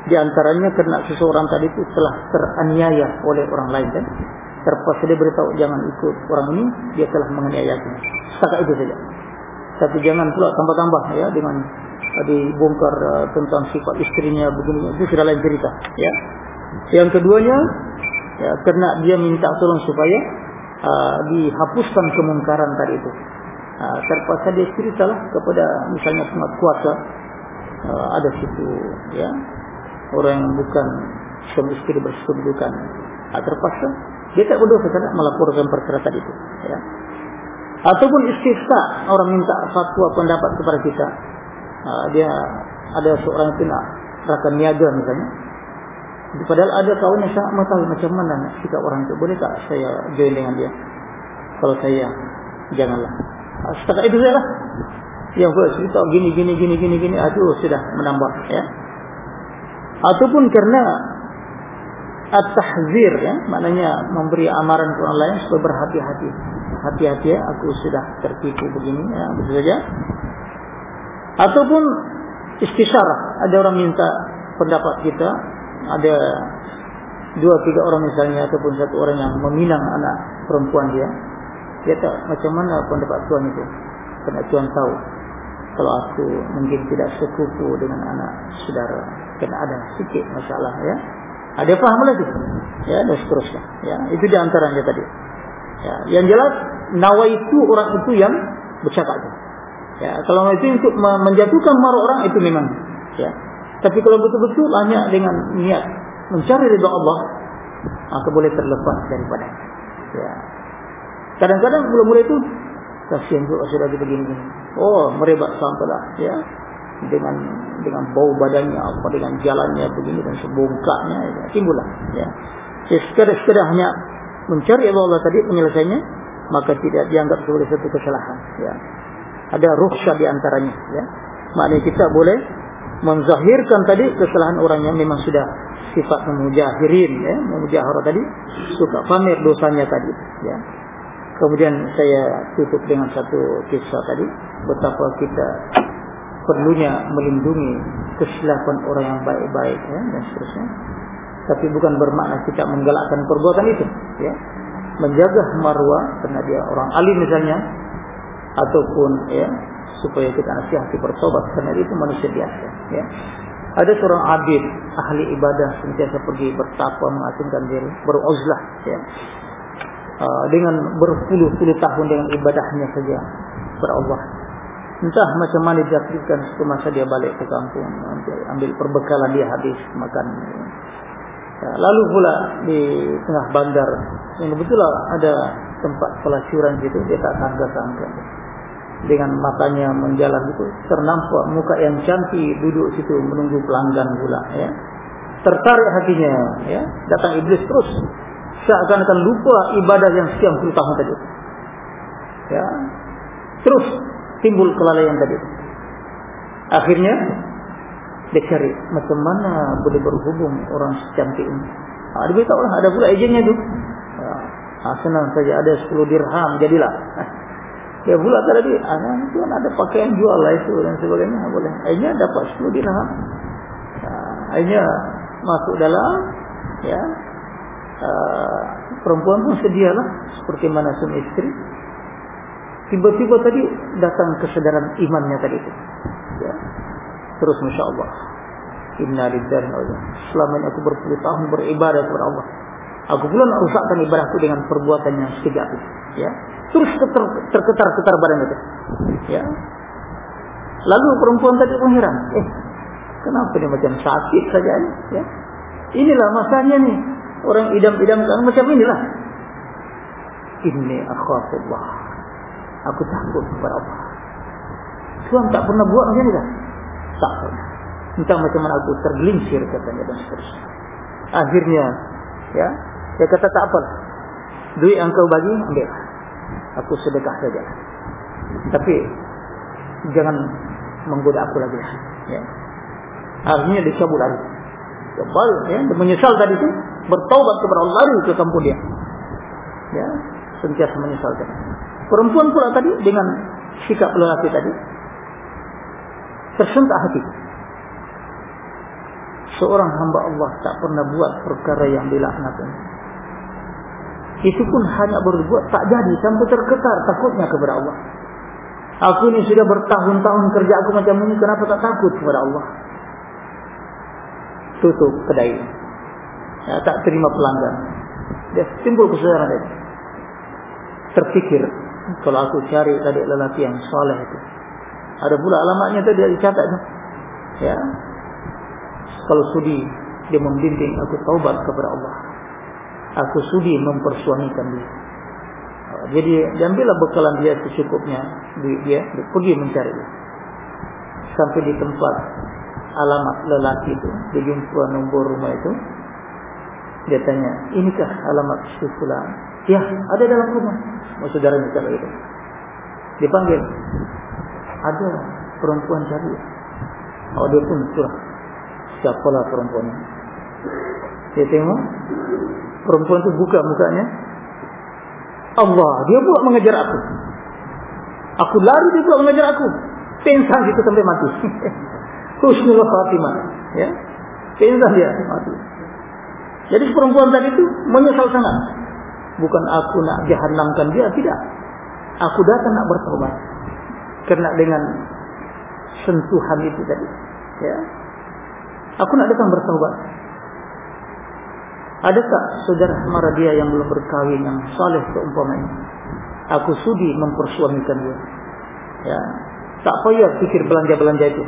Di antaranya karena seseorang tadi itu telah teraniaya oleh orang lain kan. Terpaksa dia beritahu jangan ikut orang ini dia telah menganiayakan setakat itu saja. Tapi jangan pula tambah-tambah ya dengan dibongkar uh, tentang sifat istrinya begini itu sudah lain cerita ya. Yang keduanya ya karena dia minta tolong supaya uh, dihapuskan kemungkaran tadi itu. Uh, terpaksa dia ceritalah kepada misalnya penguasa uh, ada situ ya. Orang yang bukan suami istri bersetubukan uh, terpaksa dia tak berdosa kerana melaporkan perkara tadi itu ya. Ataupun istifta orang minta fatwa pendapat kepada kita uh, dia ada seorang itu nak rakan niaga misalnya. Padahal ada kawan yang sangat mengetahui macam mana sikap orang itu boleh tak saya join dengan dia? Kalau saya janganlah. Uh, setakat itu saja lah yang pula cerita gini gini gini gini gini. Aduh sudah menambah ya. Ataupun kerana at-tahzir ya. Maknanya memberi amaran kepada orang lain supaya berhati-hati. Hati-hati ya. Aku sudah tertipu begini ya. Begitu saja ataupun istisyarah. Ada orang minta pendapat kita. Ada dua tiga orang misalnya ataupun satu orang yang meminang anak perempuan dia. Dia tak macam mana pendapat tuan itu? Kena tuan tahu. Kalau aku mungkin tidak sekutu dengan anak saudara kena ada sikit masalah ya. Ada paham lagi ya dan seterusnya. Ya itu di antaranya tadi. Ya yang jelas nawaitu orang itu yang bercakap ya kalau itu untuk menjatuhkan marah orang itu memang ya. Tapi kalau betul-betul hanya dengan niat mencari ridha Allah maka boleh terlepas daripada ya. Kadang-kadang mula-mula itu kasihan juga sudah begini oh merebak sampailah ya. Dengan dengan bau badannya apa dengan jalannya begini dan sebongkaknya ya, timbullah ya. ya sekadar-sekadar hanya mencari Allah tadi penyelesaiannya maka tidak dianggap sebagai satu kesalahan ya. Ada rukhsah di antaranya ya. maknanya kita boleh menzahirkan tadi kesalahan orang yang memang sudah sifat memujahirin ya, memujahara tadi suka pamer dosanya tadi ya. kemudian saya tutup dengan satu kisah tadi betapa kita perlunya melindungi kesilapan orang yang baik-baik ya, dan seterusnya. Tapi bukan bermakna kita menggalakkan perbuatan itu. Ya. Menjaga marwah karena dia orang alim misalnya. Ataupun ya, supaya kita nasihati bertobat karena itu manusia biasa. Ya. Ada seorang abid, ahli ibadah, sentiasa pergi bertapa, mengasingkan diri, beruzlah. Ya. Uh, dengan berpuluh-puluh tahun dengan ibadahnya saja kepada Allah Entah macam mana dia aktifkan Satu masa dia balik ke kampung Ambil perbekalan dia habis makan ya, Lalu pula Di tengah bandar Yang betul ada tempat pelacuran gitu Dia tak sangka-sangka Dengan matanya menjalan itu Ternampak muka yang cantik Duduk situ menunggu pelanggan pula ya. Tertarik hatinya ya. Datang iblis terus Seakan-akan lupa ibadah yang sekian puluh tahun tadi Ya Terus timbul kelalaian tadi. Akhirnya dia cari macam mana boleh berhubung orang secantik ini. Ha, dia beritahu lah, ada pula ejennya tu. Ha, senang saja ada 10 dirham, jadilah. [LAUGHS] Dia pula tadi, anak itu ada pakaian jual lah itu dan sebagainya. Boleh. Akhirnya dapat 10 dirham. Ha, akhirnya masuk dalam, ya, uh, perempuan pun sedialah seperti mana suami istri. Tiba-tiba tadi datang kesedaran imannya tadi itu. Ya. Terus Masya Allah. Inna lillahi wa Selama ini aku berpuluh tahun beribadah kepada Allah. Aku pula nak rusakkan ibadahku dengan perbuatan yang sekejap itu. Ya. Terus terketar-ketar badan itu. Ya. Lalu perempuan tadi pun heran. Eh, kenapa dia macam sakit saja ni? Ya. Inilah masanya ni. Orang idam-idamkan macam inilah. Ini akhwatullah. Aku takut kepada Allah. Tuhan tak pernah buat macam ni tak? Tak pernah. Entah macam mana aku tergelincir katanya dan seterusnya. Akhirnya, ya, dia kata tak apa. Duit yang kau bagi, ambil. Aku sedekah saja. Tapi, jangan menggoda aku lagi. Ya. Akhirnya dia cabut lari. Kembali, ya, dia menyesal tadi itu. Bertaubat kepada Allah lari ke kampung dia. Ya, sentiasa menyesal tadi. Perempuan pula tadi dengan sikap lelaki tadi. Tersentak hati seorang hamba Allah tak pernah buat perkara yang dilaknatkan. Itu pun hanya berbuat tak jadi sampai terketar takutnya kepada Allah. Aku ini sudah bertahun-tahun kerja aku macam ini kenapa tak takut kepada Allah? Tutup kedai. Ya, tak terima pelanggan. Dia timbul kesadaran dia. Terfikir kalau aku cari adik lelaki yang soleh itu. Ada pula alamatnya tadi dicatat tu. Ya, kalau sudi dia membimbing aku taubat kepada Allah. Aku sudi mempersuamikan dia. Jadi diambillah bekalan dia secukupnya. Dia, dia, pergi mencari. Sampai di tempat alamat lelaki itu. Dia jumpa nombor rumah itu. Dia tanya, inikah alamat si fulan? Ya, ada dalam rumah. Oh, saudara minta itu. Dipanggil. Ada perempuan cari. Oh, dia pun curah siapalah perempuan. Dia tengok perempuan itu buka mukanya. Allah, dia pula mengejar aku. Aku lari dia pula mengejar aku. Pingsan gitu sampai mati. [LAUGHS] Husnul khatimah, ya. Pingsan dia mati. Jadi perempuan tadi itu menyesal sangat. Bukan aku nak jahanamkan dia, tidak. Aku datang nak bertobat. Karena dengan sentuhan itu tadi, ya. Aku nak datang bertaubat. Adakah saudara mara dia yang belum berkahwin yang saleh seumpama ini? Aku sudi mempersuamikan dia. Ya. Tak payah fikir belanja-belanja itu.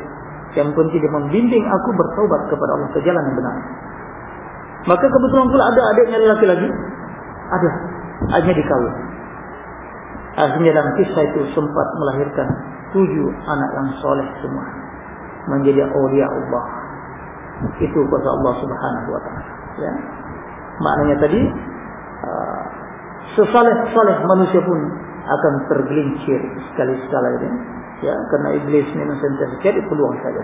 Yang penting dia membimbing aku bertaubat kepada Allah ke jalan yang benar. Maka kebetulan pula ada adiknya lelaki lagi. Ada. Akhirnya dikawin. Akhirnya dalam kisah itu sempat melahirkan tujuh anak yang soleh semua. Menjadi awliya Allah itu kuasa Allah Subhanahu wa taala. Ya. Maknanya tadi uh, sesaleh-saleh manusia pun akan tergelincir sekali-sekala ini. Ya karena iblis memang sentiasa cari peluang saja.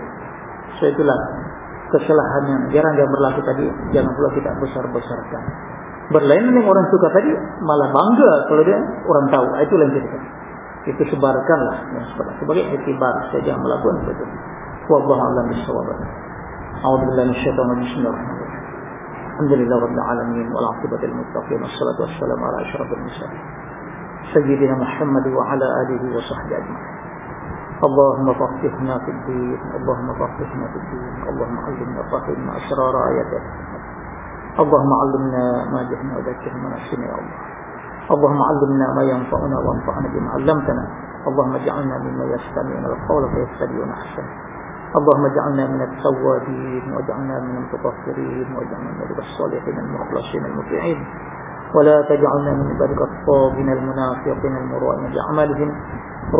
So itulah kesalahan yang jarang yang berlaku tadi jangan pula kita besar-besarkan. Berlainan yang orang suka tadi malah bangga kalau dia orang tahu. Itu lain cerita itu sebarkanlah ya, sebagai etibar saja melakukan begitu wallahu a'lam bissawab أعوذ بالله من الشيطان الرجيم. بسم الله الرحمن الرحيم. الحمد لله رب العالمين والعاقبة للمتقين والصلاة والسلام على أشرف المرسلين. سيدنا محمد وعلى آله وصحبه أجمعين. اللهم فقهنا في الدين اللهم فقهنا في الدين اللهم علمنا فهمنا أسرار آياتك اللهم علمنا ما جهلنا وذكرنا نسينا يا الله. اللهم علمنا ما ينفعنا وانفعنا بما علمتنا. اللهم اجعلنا مما يستمعون القول فيتبعون أحسنه. اللهم اجعلنا من التوابين واجعلنا من المتطهرين واجعلنا من الصالحين المخلصين المطيعين. ولا تجعلنا من عبادك الطاغين المنافقين المرائين بأعمالهم.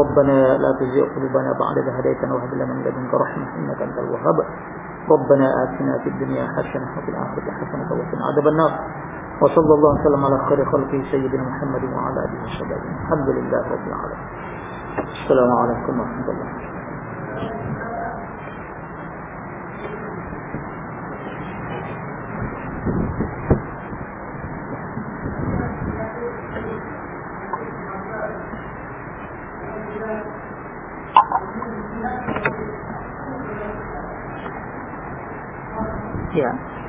ربنا لا تزغ قلوبنا بعد إذ هديتنا وهب لنا من لدنك رحمة إنك أنت الوهاب. ربنا آتنا في الدنيا حسنة وفي الآخرة حسنة وقنا عذاب النار. وصلى الله وسلم على خير خلقه سيدنا محمد وعلى آله وصحبه الحمد لله رب العالمين. السلام عليكم ورحمة الله. Yeah.